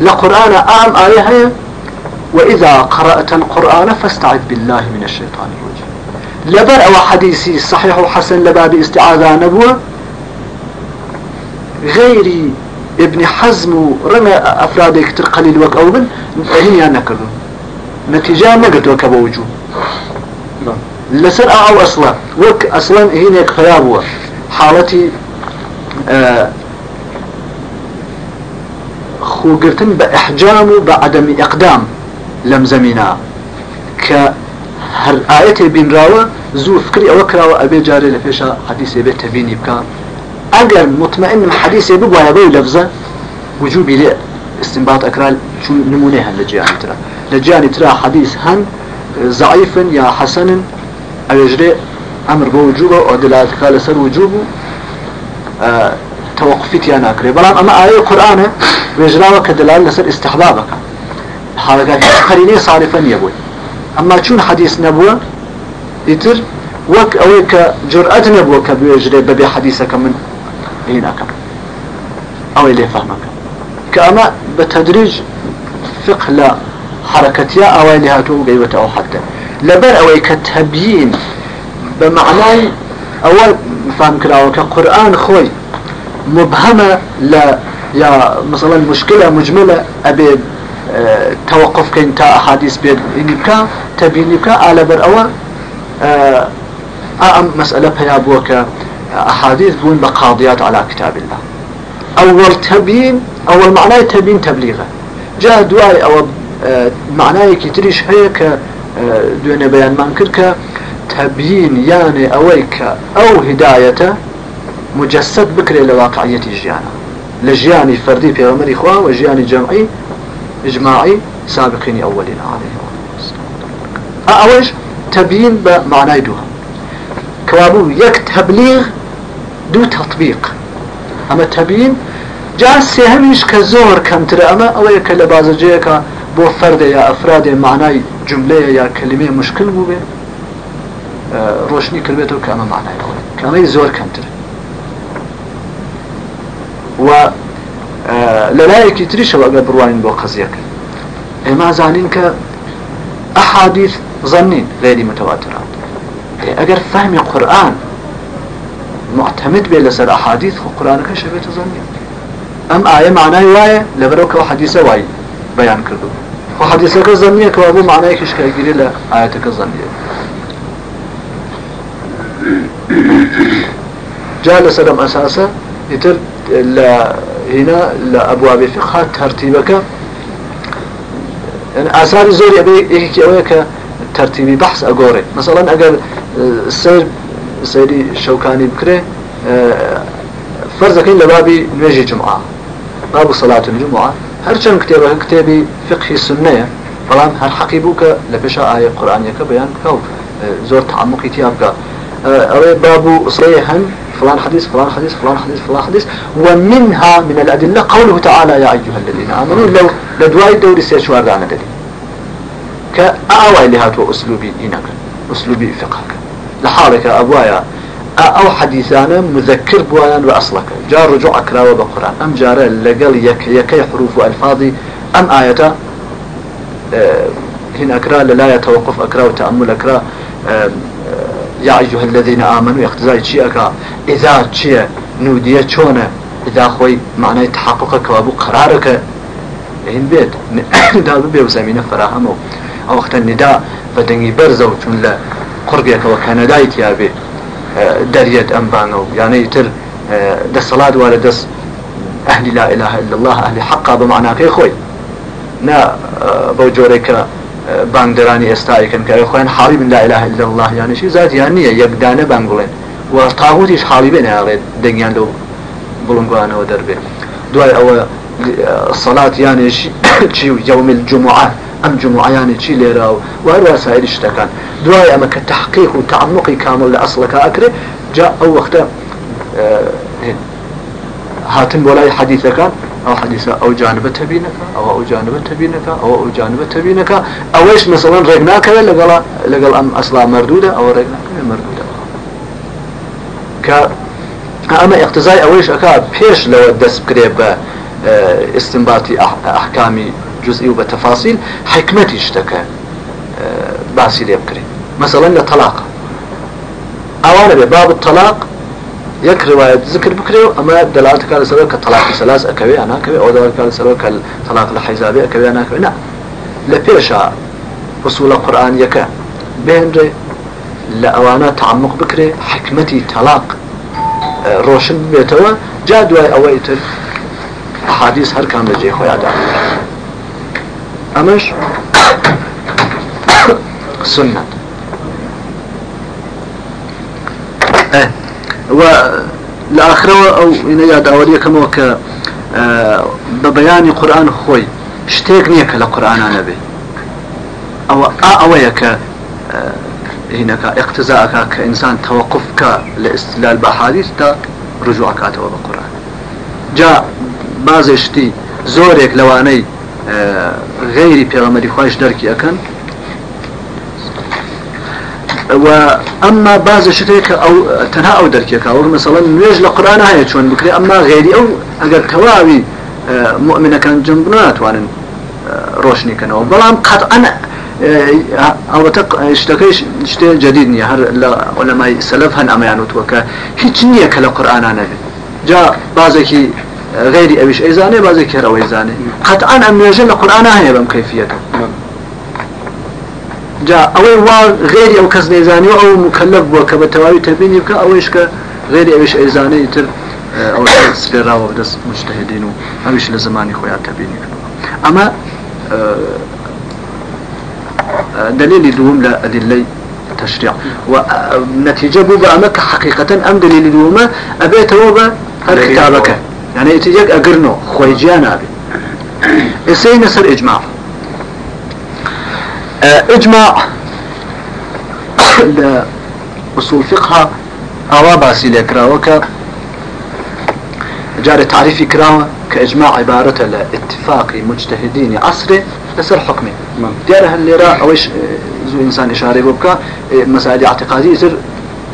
لقرآن آم آية هي وإذا قرأت القرآن فاستعذ بالله من الشيطان الرجيم. لبر أو حديثي صحيح وحسن لباب استعاذة نبوة. غيري ابن حزم رمى أفراد كتر قليل وك أو من هي نكردون نتيجة ما قلت وك بوجوب لسر أو أصلا. وك أصلا هنا خيابوة حالتي آه خوقرتن بإحجام بعدم إقدام لم زمينا. ك هر آية بين راوة زو فكري أو كراوة أبي جاري لفيشا حديث بيت تبيني بكا. أجر مطمئن حديث بقوا يبوي لفظة وجوبي لي استنباط أكرال شو نمونه هن لجياني ترى. لجياني ترى حديث هن ضعيف يا حسن أو يجري أمر بوجوبه أو دلالة قال سر وجوبه آه توقفت يا ناكري بلان أما آية القرآن ويجراوه كدلالة سر استحبابك. هذا قريني صارفا يبوي أما چون حديث نبوة؟ يتر وك أويك جرأة نبوة كبيجري ببي حديثك من هناك. أو اللي فهمك. كأما بتدريج فقه لا حركتيا أو اللي هاتو قيوة أو حتى. لبر أويك تبيين بمعنى أول فهم كلاوة كقرآن خوي مبهمة لا يا مثلا مشكلة مجملة أبي آه توقف كين تا أحاديث بيد إنك تبينك على بر أول آه أم مسألة بها بوك أحاديث بون بقاضيات على كتاب الله. أول تبين أول معناه تبين تبليغه جاء دواي أو آه معناه كتريش هيك دون بيان منكرك تبيين يعني أويك أو هداية مجسد بكري لواقعية جيانا لجياني فردي في عمر إخوة وجياني جمعي إجماعي سابقين أولين عليه أوش تبيين بمعنى دوها. كوابو يك تبليغ دو تطبيق. أما تبيين جا سيهمش كزور كمتر أما أويك لبازجيك بو فرد يا أفراد معنى جملة يا كلمة مشكل بو بي روشني كلمته كما معنى كما زور كمتر و للايك تريش وقا بروانين بو قضيك اما زانين ك احاديث ظنين غير متواترات اگر فهم القرآن معتمد بي لسر احاديث القرآن كشبه ظنين ام آية معناه وايه لبروك وحديثة واي بيان كردو وحديثك ظنية كوابو معناه كش كيجري لآياتك ظنية جاء لسلم أساسا يتر لا هنا لأبواب فقه ترتيبك. يعني آثار زوري أبي يحكي أويك ترتيبي بحث أقوري مثلا أقل السير سيدي شوكاني بكري فرزكين لبابي نواجي جمعة. باب صلاة الجمعة. هرچن كتابه كتابي فقه السنة فلان هر حقيبوك لبشا آية قرآنية كبيان كو زور تعمقي تيابك أو باب صريحا فلان حديث فلان حديث فلان حديث فلان حديث ومنها من الأدلة قوله تعالى يا أيها الذين آمنوا لو لدواي دور سيشوار دعنا دليل كأوى اللي هاتوا أسلوبي إنك أسلوبي فقهك لحالك أبوايا أو حديثانا مذكر بوانا بأصلك جار رجوع أكراوة بقرآن. أم جار لقل يك يكي حروف ألفاظي أم آية أه هنا أكرا لا يتوقف أكرا وتأمل أكرا. أه يا أيها الذين آمنوا يختزاي شيء أكرا. إذا شيء نودية شونة إذا خوي معنى تحقق كوابو قرارك. هين بيت. نداء ببيو زمينة فراهمو أو وقت النداء بدني برزو چون لا قربيك وكنداي تيابي دريت أنبانو يعني يتر دس صلاة ولا دس أهل لا إله إلا الله أهل حقا بمعنى كي خوي. نا بوجورك باندراني استايكن كي خوين حالي من لا إله إلا الله. يعني شي ذات يعني يقدانه بانقولين وطاغوتيش حالي بين هذا دنيان لو بلنقوانا ودربي دواي أو الصلاة يعني شي يوم الجمعة أم جمعة يعني شي ليرا وهر وسائل اشتكان. دواي أما كتحقيق وتعمقي كامل لأصلك أكره جاء أو وقت آه هاتن ولا حديث كان أو حديث أو جانب تبينك أو أو جانب تبينك أو أو جانب تبينك أو إيش مثلا رجناك لقلا لقل أم أصلا مردودة أو رجناك مردودة. ك أما اقتزاي أويش أكا بيش لو دس بكريب استنباطي أحكامي جزئي وبتفاصيل حكمتي اشتكى باسي لي بكري مثلا لطلاق أوانا بباب الطلاق يك رواية ذكر بكري أما دلالتك على سبب كطلاق ثلاث أكوي أنا أكوي أو دلالتك على سبب كطلاق الحزابي أكوي أنا أكوي نعم لبيشا وصول القرآن يكا بين ري لأوانا تعمق بكري حكمتي طلاق آه، روشن بيتوا جادوا أويتر أحاديث ئەمەش سنت. و لآخرەوە ئەو ینە یاداوەریەکەمەوە کە بە بەیانی قورآن خۆی شتێک نییە کە لە قورآانە بێ. ئەوە ئا ئەوەیە کە هینەکە اقتزاکە کە ئینسان تەوەقف کە لە ئستلال بە حادیستا ڕژوعکاتەوە بە قورآن. جا بازێشتی زۆرێک لەوانەی غیری پێغەمەری خۆش دەرکی ئەەکەن. ئەمما بازە شتێک کە ئەو تەنها ئەو دەرکێکاوە مەسەڵەن نوێژ لە قرآن هەیە چۆن بکرێ ئەمما غێری ئەو ئەگەر تەواوی مؤمنەکان جنب ناتوانن ڕۆشنیکەنەوە. بەڵام قەت ئەە ئەوەتە شتەکەی شتێ جدید نیە هەر لە ئۆلەمای سەلف هەن ئەمەیان وتوە کە هیچ نییە کە لە قورآانە نەبێت جا بازێکی غيري أبيش. إيزاني بعضك هر أو إيزاني قطعا أم يجل القرآن هاي بم كيفيته. جاء أوي وا غيري أو كز نيزاني أو مكلف بو كبتواوي تبيني بك أويش ك غيري أويش إيزاني يتر أو سبيرا ودس مجتهدين أويش لزماني خويا تبيني أما دليل دوم لا أدلي تشريع. ونتيجة بو بأمك حقيقة أم دليل دوم؟ أبيت هو الكتابك يعني يتجيك أقرنو خوي جانا أبي إسي نسر إجماع. إجماع أصول فقه اوا باسي لكراوك جار تعريف كراوة كإجماع عبارة لاتفاق مجتهدين عصره لسر حكمه. ديارها اللي را اوش زو إنسان إشارة بك مسائل اعتقادي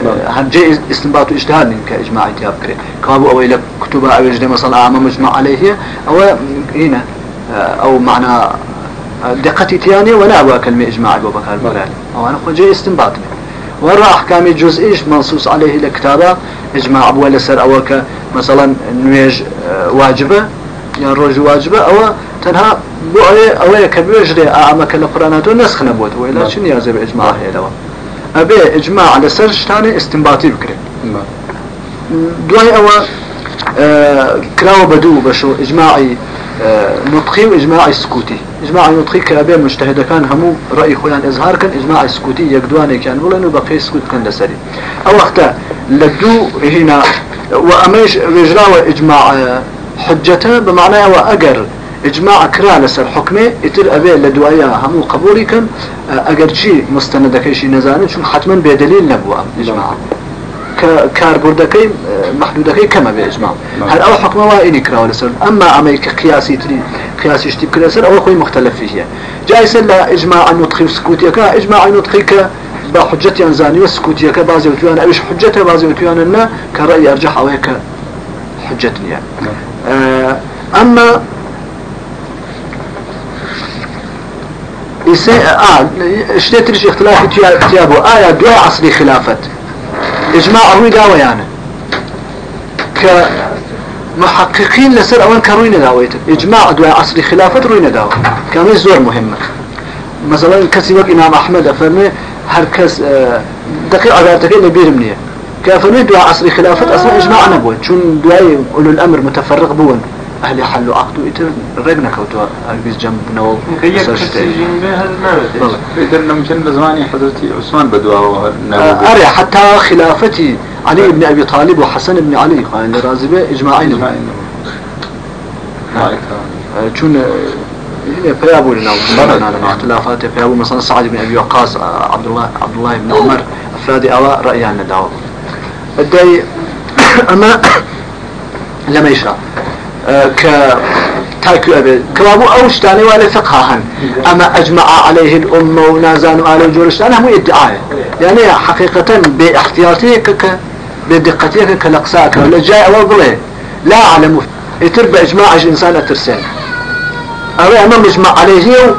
يصير هرجي استنباط اجتهاد كإجماع تياب كري. كابو أو إلى كتب أو مثلا عام مجمع عليه أو هنا أو معنى دقتي تياني ولا أبغى كلمة إجماع أبو بكر بغالي أو أنا خجي استنباط ورا أحكام جزئيش منصوص عليه لكتابة إجماع أبو لسر أو مثلا نويج آه، واجبة يعني روج واجبة أو تنها بو أو كبيجري أعمك القرآنات ونسخ نبوت وإلا شن يازب إجماع هي لوا أبي إجماع على سر شتاني استنباطي بكري. دواي أو آه كراو بدو بشو إجماعي آه نطقي وإجماعي سكوتي. إجماع نطقي كأبي مجتهد كان همو رأي خويان إظهار كان إجماع سكوتي يقدواني كان ولا بقي سكوت كان لسري. أو وقتا لدو هنا وأميش رجلا إجماع حجته بمعنى وأجر إجماع كرا لسر حكمه أبي لدوايا همو قبولي كان أجر شيء مستندك شيء نزاني شو حتما بدليل نبوة إجماع. كاربوردكي محدودكي كما بإجماع هل أو حكم وإني كرا ولسر أما أمريكا قياسي تري قياسي اشتب كرا أو خوي مختلف فيه. جايس لا إجماع نطخي سكوتيك إجماع نطخيك بحجة ينزاني وسكوتيك بعضي وتيان أيش حجة بعضي وتيان إن كرأي أرجح أو هيك حجتني يعني آه أما يسي آه اشتيت ليش اختلاف تيابو آية دعاء عصري خلافة. إجماع روي داوة يعني. كمحققين لسر أوان كروين داويت إجماع دواء عصر خلافة روين داوة كان زور مهمة. مثلا كسي وقت إمام أحمد أفرمي هركس آه، دقيق عبارتك اللي بيرمنيه كافرمي دواء عصر خلافة أصلا إجماع نبوي شون دواء أولو الأمر متفرق بون. أهل حلوا عقدو إتر رجنا كوتوا أرجز جنب نو إذا ممكن زماني حضرتي عثمان بدوا أري حتى خلافتي علي بن أبي طالب وحسن بن علي قال رازبة إجماعين. شون بيابو لنا اختلافات بيابو مثلا سعد بن أبي وقاص عبد الله عبد الله بن عمر أفراد أوا رأيان دعوة بدي أما لما يشاء ك تاكو أبي كلامو أوش تاني ولا فقها أما أجمع عليه الأمة ونازان آل جورش أنا مو إدعاء. يعني حقيقة باحتياطيك ك بدقتك كلقساك ولا جاي أول بله لا أعلم. يتربى إجماع إنسان أترسل. أو أما مجمع عليه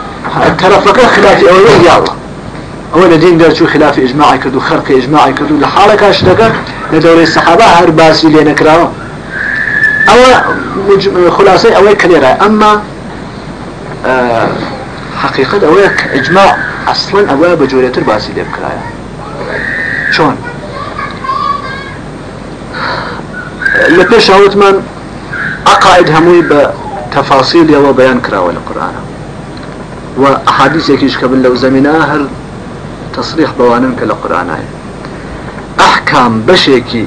ترفك خلاف أولي يا الله أول دين درجو خلاف إجماع كدو خرق إجماع كدو. لحالك أشتكى لدوري الصحابة هر باسي لنا كراو أو مج... خلاصة أو كليرة. أما آه حقيقة أو إجماع أصلا أو بجورية الباسي لنا كرايا شون لبيش هوتمان عقائد هموي بتفاصيل يوا بيان كراوة القرآن. وأحاديث يكيش قبل لو زمنا هر تصريح بوانن كالقرآن أحكام بشيكي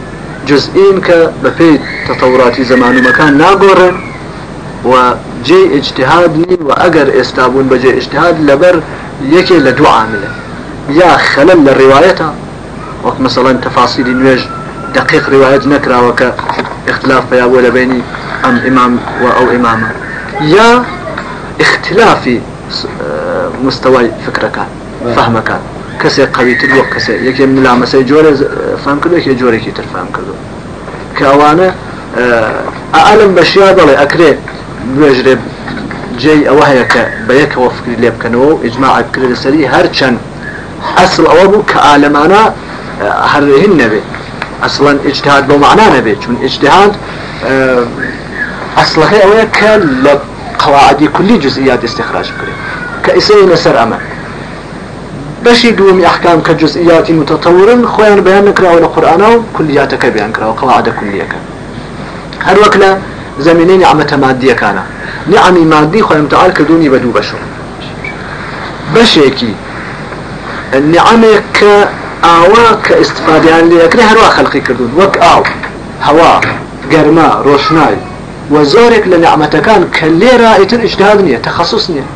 جزئين كبفيد تطورات زمان ومكان ناقورن وجي اجتهادني وأجر استابون بجي اجتهاد لبر يكي لدو عامله يا خلل للرواية وقت مثلا تفاصيل نويج دقيق رواية نكرا وك اختلاف يا ولا بيني أم إمام أو إمامة. يا اختلافي آه، مستوى فكرك فهمك كسي قوي تلو كسي يكي من لا مسي جوري فهم كدو يكي جوري كي ترفهم كدو كأوانا أعلم بشياء ضلي أكري بيجري جي أوهيك. بيك وفكري ليب كانوا إجماع كري السري هرچن أصل أوابو كعالمانا آه، هرهن نبي. أصلا اجتهاد بمعنى نبي. چون اجتهاد؟ اصله اوه كل قواعد كل جزئيات استخراج كره كإسئلة سر أما بشي دوم أحكام كجزئيات متطورا خوان بيان نكرا ولا كلياتك بيان كرا وقواعد كليك هر وكلا زمينين نعمة مادية كان نعم مادي خوان تعال كدوني بدو بشر بشيكي النعمة ئاوا کە استفادیان لەکرێ هەروە خەڵقی کردوون. وەک ئاو هەوا گەرما ڕۆشنای. و زۆرێک لە نعممەتەکان کە لێرە ئیتر ئیشتهاد نییە تەخصص نییە.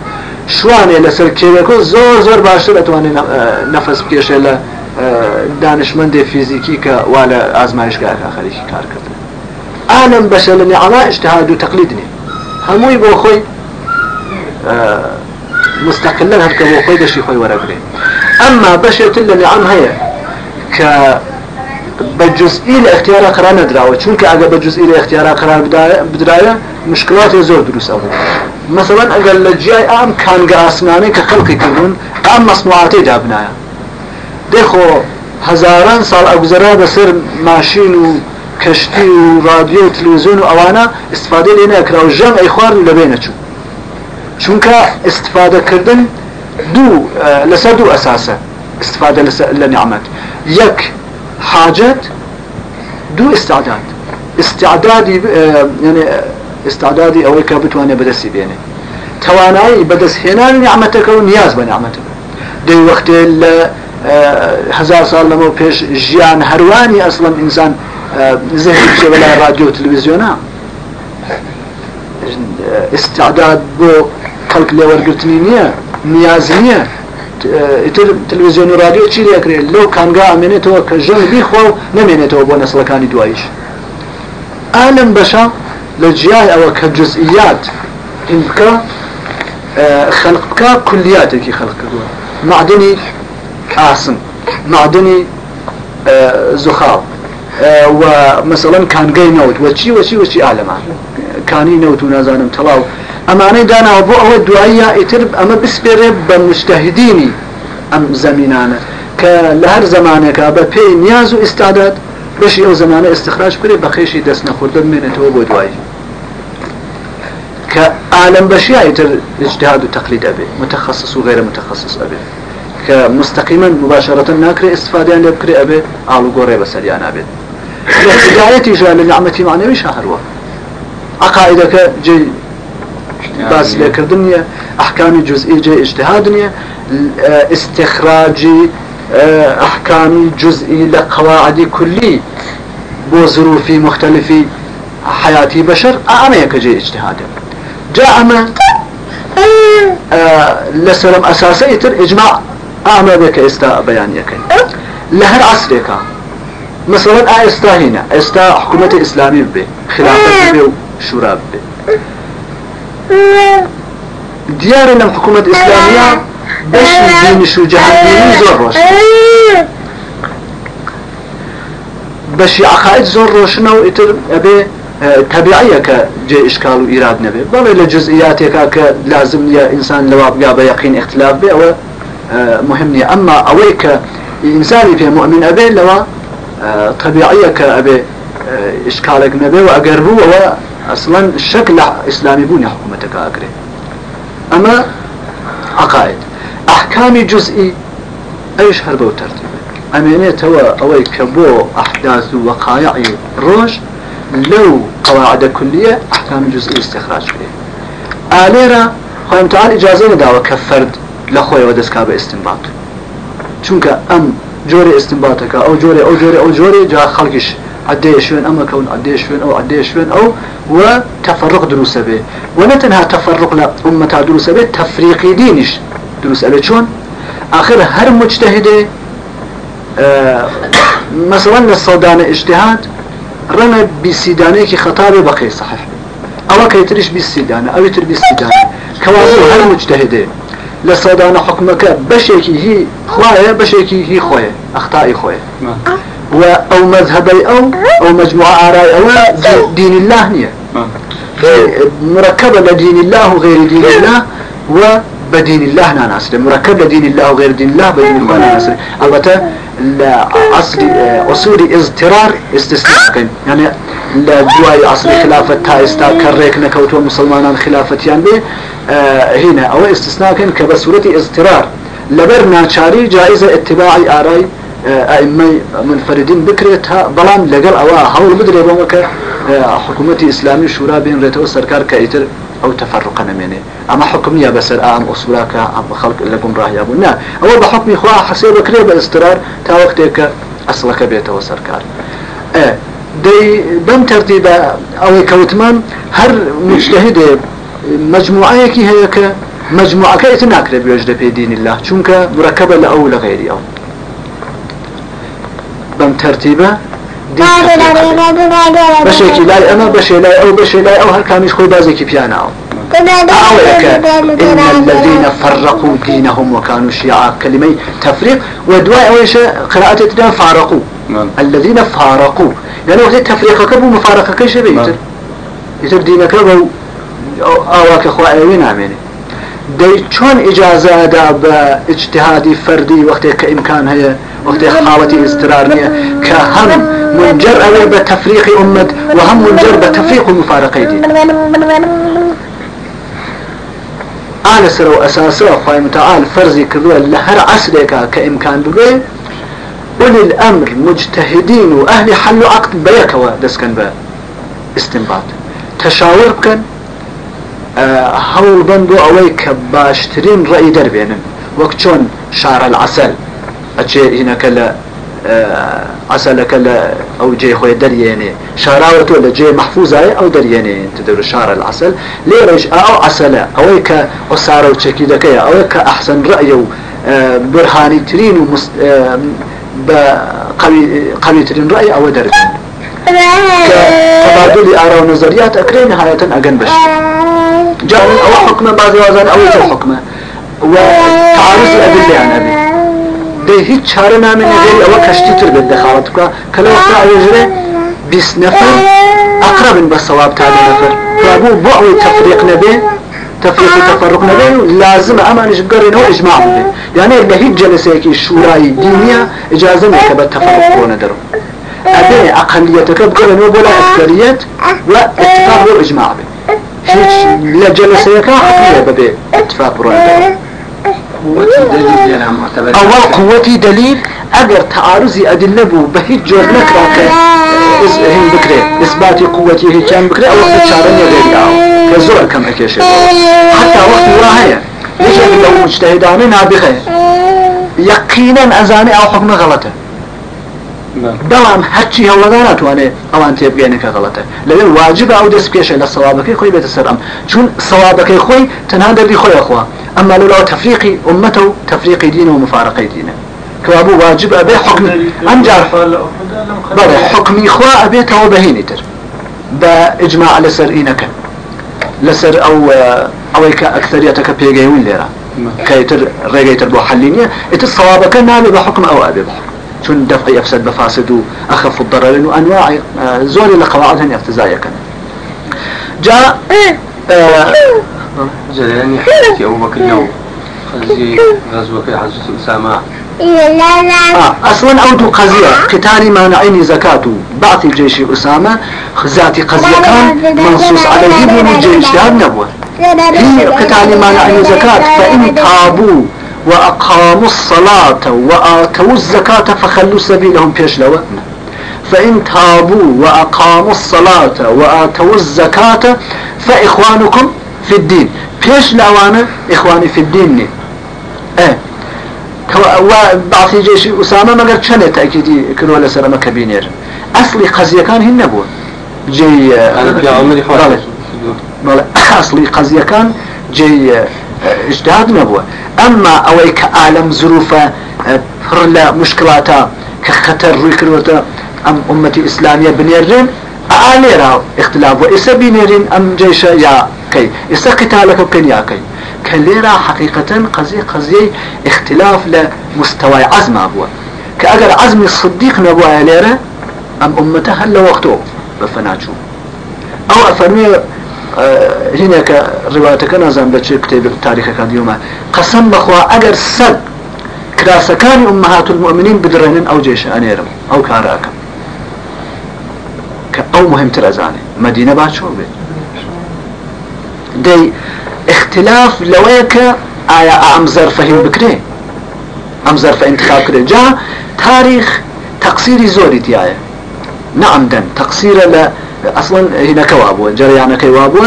شوانێ لەسەر کێوێکۆ زۆر زۆر باشتر ئەتوانێت نەفەس پێشێ لە دانشمەندێ فیزیکی کە وا لە ئازمایشگاکە خەریکی کارکردن ئالم بەشە لە نعما ئیشتهاد و تەقلیدنی هەمووی بۆ خۆی مستقلا هەرکە بۆ خۆی دەشی خۆی وەرەگرێت أما بشرة اللي نعم هي ك بجزئي لاختيار قرار ندراوة چونك اگر بجزئي لاختيار قرار بدراية مشكلات زور دروس أبو. مثلا اگر لجياي آم كان قاسماني كخلقي كردون آم مصنوعاتي دابنايا دخو هزاران سال اگزرا بسر ماشين و کەشتی و رادیۆ و تلویزیۆن و ئەوانە استفاده لێ نەکرا و ژەم ئەی خوارد لەبێ نەچوو. چونکە استفادەکردن دوو لەسەر دوو ئەساسە استفاده لە نعمەت. یەک حاجەت دوو استعداد. استعدادی یعنی استعدادی ئەوەی کە بتوانێت بەدەستی بێنێ. توانایی بەدەستهێنان نیعممەتەکە و نیاز بە نعممەتەکە دەی وەختێ لە هزار سال لەمە پێش ژیان هەروانی ئەسڵم ئینسان ذهن بلا راديو تلفزيونا استعداد بو خلق لي ورقتني نية. نیاز نییە ئیتر تلویزیۆن و رادیۆ چی لەکرێت لەو کانگا ئەمێنێتەوە کە ژەڵ بیخوا و نەمێنێتەوە بۆ نەسڵەکانی دوایش ئالم بەشە لە جیای ئەوە کە جزئیات بکە خەلق بکە کولیاتێکی خەلق کردووە معدنی ئاسم معدنی زخاو و مثلا کانگەی نەوت وەچی وەچی وەچی ئالەمان کانی نەوت و نازانم تەواو ئەمانەی داناوە بۆ ئەوە دواییە ئیتر ئەمە بسپێرێ بە مشتهدینی ئەم زمینانە کە لە هەر زمانێکە بە پێی نیاز و ئستادات بەشی ئەو زمانە استخراج کرێ بە خێشی دەست نەخوردن بمێنێتەوە بۆ دوایی. کە عالم بەشیە ئیتر اجتهاد و تقلید ئەبێ متخصص و غير متخصص ئەبێ. کە مستقیما مباشرة ناکرێ استفادیان لێ بکرێ ئەبێ ئاڵو گۆڕێ بەسەریان ئابێت. ژە لە نعمەتی معنەوی شهروە عقائدەکە جێ باس لێکردنیە ئەحکامی جزئی جێ اجتهادنیە استخراجی ئەحکامی جزئی لە قواعدی کولی بۆ ظروفی مختلفی حياتي بشر أما كجي اجتهاد. جاء أما لسلم أساسي يتر إجماع. أما بك إستا بيان يكي لهر عصرك. مثلا استا هنا. استا حكومة إسلامي بي خلافة بي وشورى بي دیارە لەم حکوومەت ئیسلامیا بەشی دینیش و جەهادینی زۆر ڕۆشن بەشی عقاید زۆر ڕۆشنە و ئیتر ئەبێ طبیعیە کە جێ ئشکال و ئیراد نەبێ بەڵێ لە جزئیاتێکا کە لازم نیە ئینسان لەوا بیا بە یەقین اختلاف ئەوە آه، مهمني أما أويك إنساني في مؤمن أبي لو آه، طبيعية كأبي آه، إشكالك نبي وأقر هو أصلا الشكل إسلامي بني حكومتك أقري. أما عقائد أحكام جزئي أيش هربو ترتيب أمينة توا أوي كبو أحداث وقائع روش لو قواعد كلية أحكام جزئي استخراج فيه آليرا خواهیم تعال إجازة نداوة كفرد لخوي ودسكا باستنباط چونك أم جوري استنباطك أو جوري أو جوري أو جوري جا خلقش. عدي شوين أما كون عدي شوين أو عدي شوين أو وتفرق دروس به ونتنها تفرق لأمة دروس به تفريق دينش. دروس به شون؟ آخر هر مجتهد آه مثلا للصودان اجتهاد رنا بسيدانة كي خطابة بقي صحيح. أو كيترش بالسيدانه أو يتر بالسيدانه كوازو هر مجتهد. لصودان حكمك بشيكي هي خوايا بشيكي هي خويا أخطائي خويا و أو مذهبي أو أو مجموعة آراء أو دين الله نية. مركبة لدين الله وغير دين الله وبدين الله ناس مركب لدين الله وغير دين الله بدين الله ناس البتة أصل أصول اضطرار استثناء يعني لا جواي أصل خلافة تا استا كريك نكوتو مسلمان خلافة يعني. هنا. أو استثناء كان كبصورة اضطرار. لبر ناچاري جائزة اتباع آراء أئمة منفردين بكريتها بلان لقل أوا حول بدري بومك حكومة إسلامي شورى بين ريتو سركار كايتر أو تفرقا منه أما حكمية بسر أم أصولاك أم خلق لكم راه يابونا أو بحكم إخوة حسيب كريه باسترار تا وقتك أصلك بيته وسركار آه دي بم ترتيب أو كوتمان هر مجتهد مجموعة كي هيك مجموعة كي تناكر بيوجد في دين الله چونك مركبة لأول غيري أو. بم ترتيبة بشيكي لا أما بشي لا أو بشي لا أو هل كان يشخوي بازيكي بيانا أو. أولك إن الذين فرقوا دينهم وكانوا شيعا كلمة تفريق ودواء أويش قراءة تدان فارقوا. الذين فارقوا. يعني وقت تفريقك بو مفارقك كيش بيتر يتر دينك بو أواك أخوة أيوين عميني دي چون اجازه دا با اجتهادي فردي وقت كإمكان هي وقت حالتي اضطرارية كهم منجر أوي بتفريق أمة وهم منجر بتفريق المفارقة دي على سر وأساسه خواهي متعال فرزي كذو لهر عصرك كإمكان بقى أولي الأمر مجتهدين وأهل حل عقد دسكن با استنباط. تشاور بكن هەوڵ بند و ئەوەی کە باشترین ڕێی دەربێنن. وەک چۆن شارە العسل؟ ئەچێ هینەکە لە عسلەکە لە ئەو جێ خۆی دەریێنێ. شاراوەتۆ لە جێ محفوظایە ئەو دەریێنێ دەور شارە العسل. لێرەش ئەو عسلە ئەوەی کە ئۆسارە و چەکی دەکەیە ئەوەی کە ئەحسن ڕەیە و برهانی ترین و بە قویترین ڕأی ئەوە تبادل آراء ونظريات أكرين نهاية أجن بش جاء أو حكمة بعض وزن أو الحكمة وتعارض الأدلة عن أبي. ده هيك شارنا من غير أو كشتي تربد دخالتك كلا وقت يجري بس نفر أقرب بالصواب تاني نفر. فأبو بعوي تفريق نبي تفريق تفرق نبي لازم أما نشقرنا وإجماع به يعني هيك جلسة كي الشوراي دينية إجازة نكبت تفرق وندرو أبي أقليتك بقرن وبلا أكثرية واتفاق وإجماع به. هيك لجلسيك حقيقة بدي اتفاق برون أول قوتي دليل أجر تعارضي أدلة بو بهيج جور نكراك هم بكري. إثبات قوتي هي كان بكري أو وقت شارن يدري أو كزور كم أكيش حتى وقت وراها يجب لو مجتهدان نابغة يقينا أزاني أو حكم غلطة. بەڵام هەرچی هەوڵەدا ناتوانێت ئەوان تێبگەێنەکە غڵەتە لەوێ واجب ئەو دەست پێشە لە سەوابەکەی خۆی بێتە سەر ئەم چون سەوابەکەی خۆی تەنها دەبی خۆیخوا ئەمما لەلاوە تەفریقی ئومەتە و تەفریقی دینە و مفارقەی دینە کەوابوو واجب ئەبێ حکم ئەنجار بەڵێ حکمی خوا ئەبێتەوە بەهێنی تر. بە ئجماع لەسەر ئینەکە لەسەر ئەو ئەوەی کە ئەکتەریەتەکە پێگەیون لێرە کەیتر ڕێگەیتر بۆ حلینیە ئیتر سەوابەکە نابێ بە حکم ئەو ئەبێ بە چون دفع يفسد بفاسد وأخف الضرر وأنواع آه، زور لقواعد هن اقتزايا كان جاء آه جلالان يحكي أبو بكر لو خزي غزوة في حزة أسامة آه أصلا أودو قضية قتال مانعين زكاة بعث جيش أسامة ذات قضية كان منصوص عليه من الجيش هذا نبوة في قتال مانعين زكاة فإن تابوا وأقاموا الصلاة وآتوا الزكاة فخلوا سبيلهم بيش فإن تابوا وأقاموا الصلاة وآتوا الزكاة فإخوانكم في الدين. بيش لأوانا؟ إخواني في الدين إيه. وبعثي جيش أسامة ما قلت شنة تأكيدي كنوا لسر مكبينير أصلي قضية كان هي النبوة جي أنا بلى أصلي قضية كان جي اجتهاد نبوة؟ أما أويك عالم ظروفة فرلا مشكلاتها كخطر روي كروتا أم أمتي إسلامية بنيرين آليرا اختلاف. وإسا بنيرين أم جيشا يا كي إسا قتالك وكن يا كي. كليرا حقيقة قضية قضية اختلاف لمستوى عزم أبوه كأجر عزم الصديق نبوه ليرا أم أمته هل وقته بفناجو. أو أفرمي آه، هنا كروايتك نازم بچه كتاب تاريخ كديوما قسم بخوا أجر سد كراسكان أمهات المؤمنين بدرهن أو جيش أنيرم أو كاراكم. أو مهم ترزاني. مدينة باشو بيت. دي اختلاف لويك آية أم ظرفه بكري. أم ظرف انتخاب كري. جا تاريخ تقصيري زوري تيايا. نعم دن تقصير ل أصلا هنا كوابو جريانا كوابو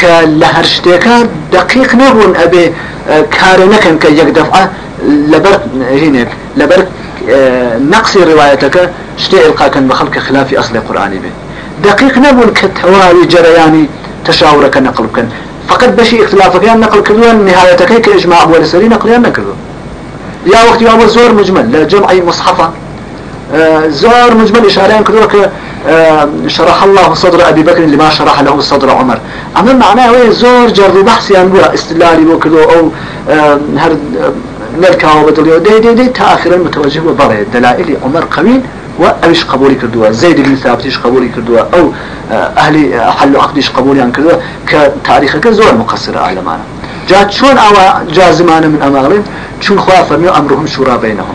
كلهر دقيق نبون أبي كار نكن كي يقدفع لبر هنا لبر نقص روايتك شتي القا كان بخلق خلاف أصل قرآني به دقيق نبون كتوالي جرياني تشاورك نقل كان فقط بشي اختلافك يعني نقل كردوان نهايتك كإجماع أبو السري نقل نكردو يا وقت يا زور مجمل لجمع مصحفة. آه زور مجمل إشارة كردوك آه شرح الله صدر أبي بكر لما شرح له صدر عمر. أما معناه هو زور جرد بحث يعني بوا استدلالي بوكدو أو آه هر نركا وبدليو دي دي دي تأخيرا متوجه وبري دلائل عمر قوي وأبيش قبولي كردوا. زيد بن ثابتش قبولي كردوا أو آه، أهل حل عقدش قبولي عن كردوا. كتاريخك زور مقصر عالمانا جات شون أو جازمانا من أمالهم شون خوا فرميو أمرهم شورى بينهم.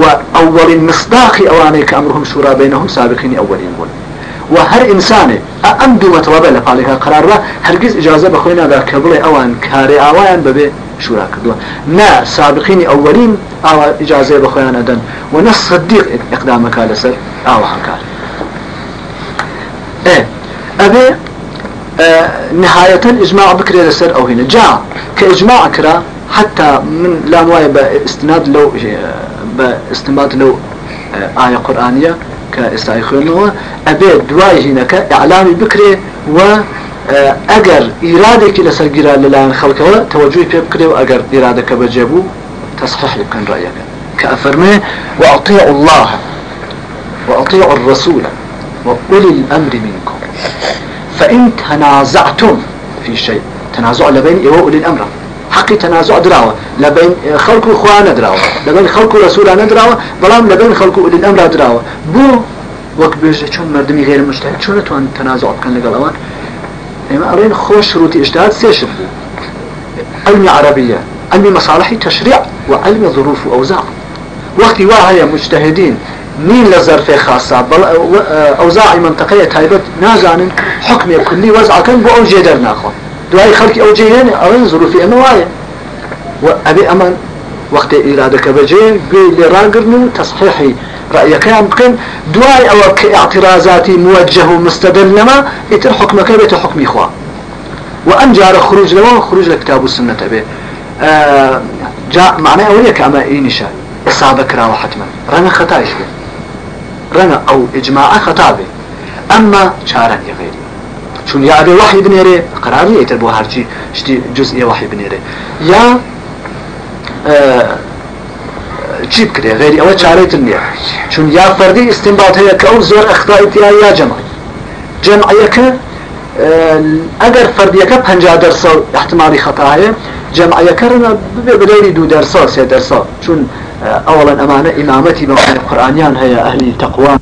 وأول مصداق أوانيك أمرهم شورى بينهم سابقين أولين بول وهر إنسان أمدو متوابع لفعلك قرار هرگز إجازة بخوينا ذا كبلي أوان كاري أوان ببي شورا كردووە نا سابقینی ئەوەرین ئاوا ئیجاازەیە بەخۆیان ئەدەن و نە سەدیق ئەقدامەکە لەسەر ئاوەهاکار ئەبێ نهاية إجماع بكري لسر أو هنا جاء كإجماع كرا حتى من لا نوايا باستناد لو بإستنباط لو آية قرآنية كاستايخونوا أبي دواي هنا كإعلامي بكري و ئەگەر ئیرادێکی لەسەر گیرا لەلایەن خەڵکەوە تەوەجوی پێ بکرێ و ئەگەر ئیرادەکە بەجێبوو تصحيح لبكن رأيك. كأفرمي وأطيعوا الله وأطيعوا الرسول وأولي الأمر منكم. فإن تنازعتم في شيء تنازع لبين إيه وأولي الأمر. حقي تنازع دراوة. لبين خلق إخوان دراوة. لبين خلق رسول دراوة. بلام لبين خلق أولي الأمر دراوة. بو وەک بێژە چۆن مردمی غێر مشتهد چۆن توان تەنازع بکەن لەگەڵ ئەوان ئێمە ئەڵێن خۆش علم عربية علم مصالح تشريع وعلم ظروف وأوزاع وقت واهية مجتهدين نين لظرف خاصة بل أوزاع منطقية تايبت نازان حكم كلي وزع كان بو أوجي در ناخو دواي خلق أوجي هنا أوين ظروفي أما واية وأبي أمان وقت إرادك بجي بي لراقرنو تصحيحي رأيك يمكن دواي أو اعتراضاتي موجه مستدل لما يتر حكمك بيت حكم إخوة وأن جار خروج لما خروج لكتاب والسنة به آه جاء معناه أولية كأما إينشا إصابة كراوة حتما رنا خطا إشبه رنا أو إجماع خطا به أما شارن غيري شون يا أبي وحي بنيري قرار يتر بو هرشي شتي جزئية وحي بنيري يا آه چی بکرێ غێری ئەوە چارەیتر نییە چون یا فەردی استنباط هەیە کە ئەو زۆر ئەخطایتیا یا جەمع جەمعەکە ئەگەر فەردیەکە پ دەرسە احتمالی خەتا هەیە جەمعەکە ڕەنە ببێ بلێری دوو دەرسە سێ دەرسە چون ئەوڵەن ئەمانە ئیمامەتی بە قورآانیان هەیە ئەهلی تەقوان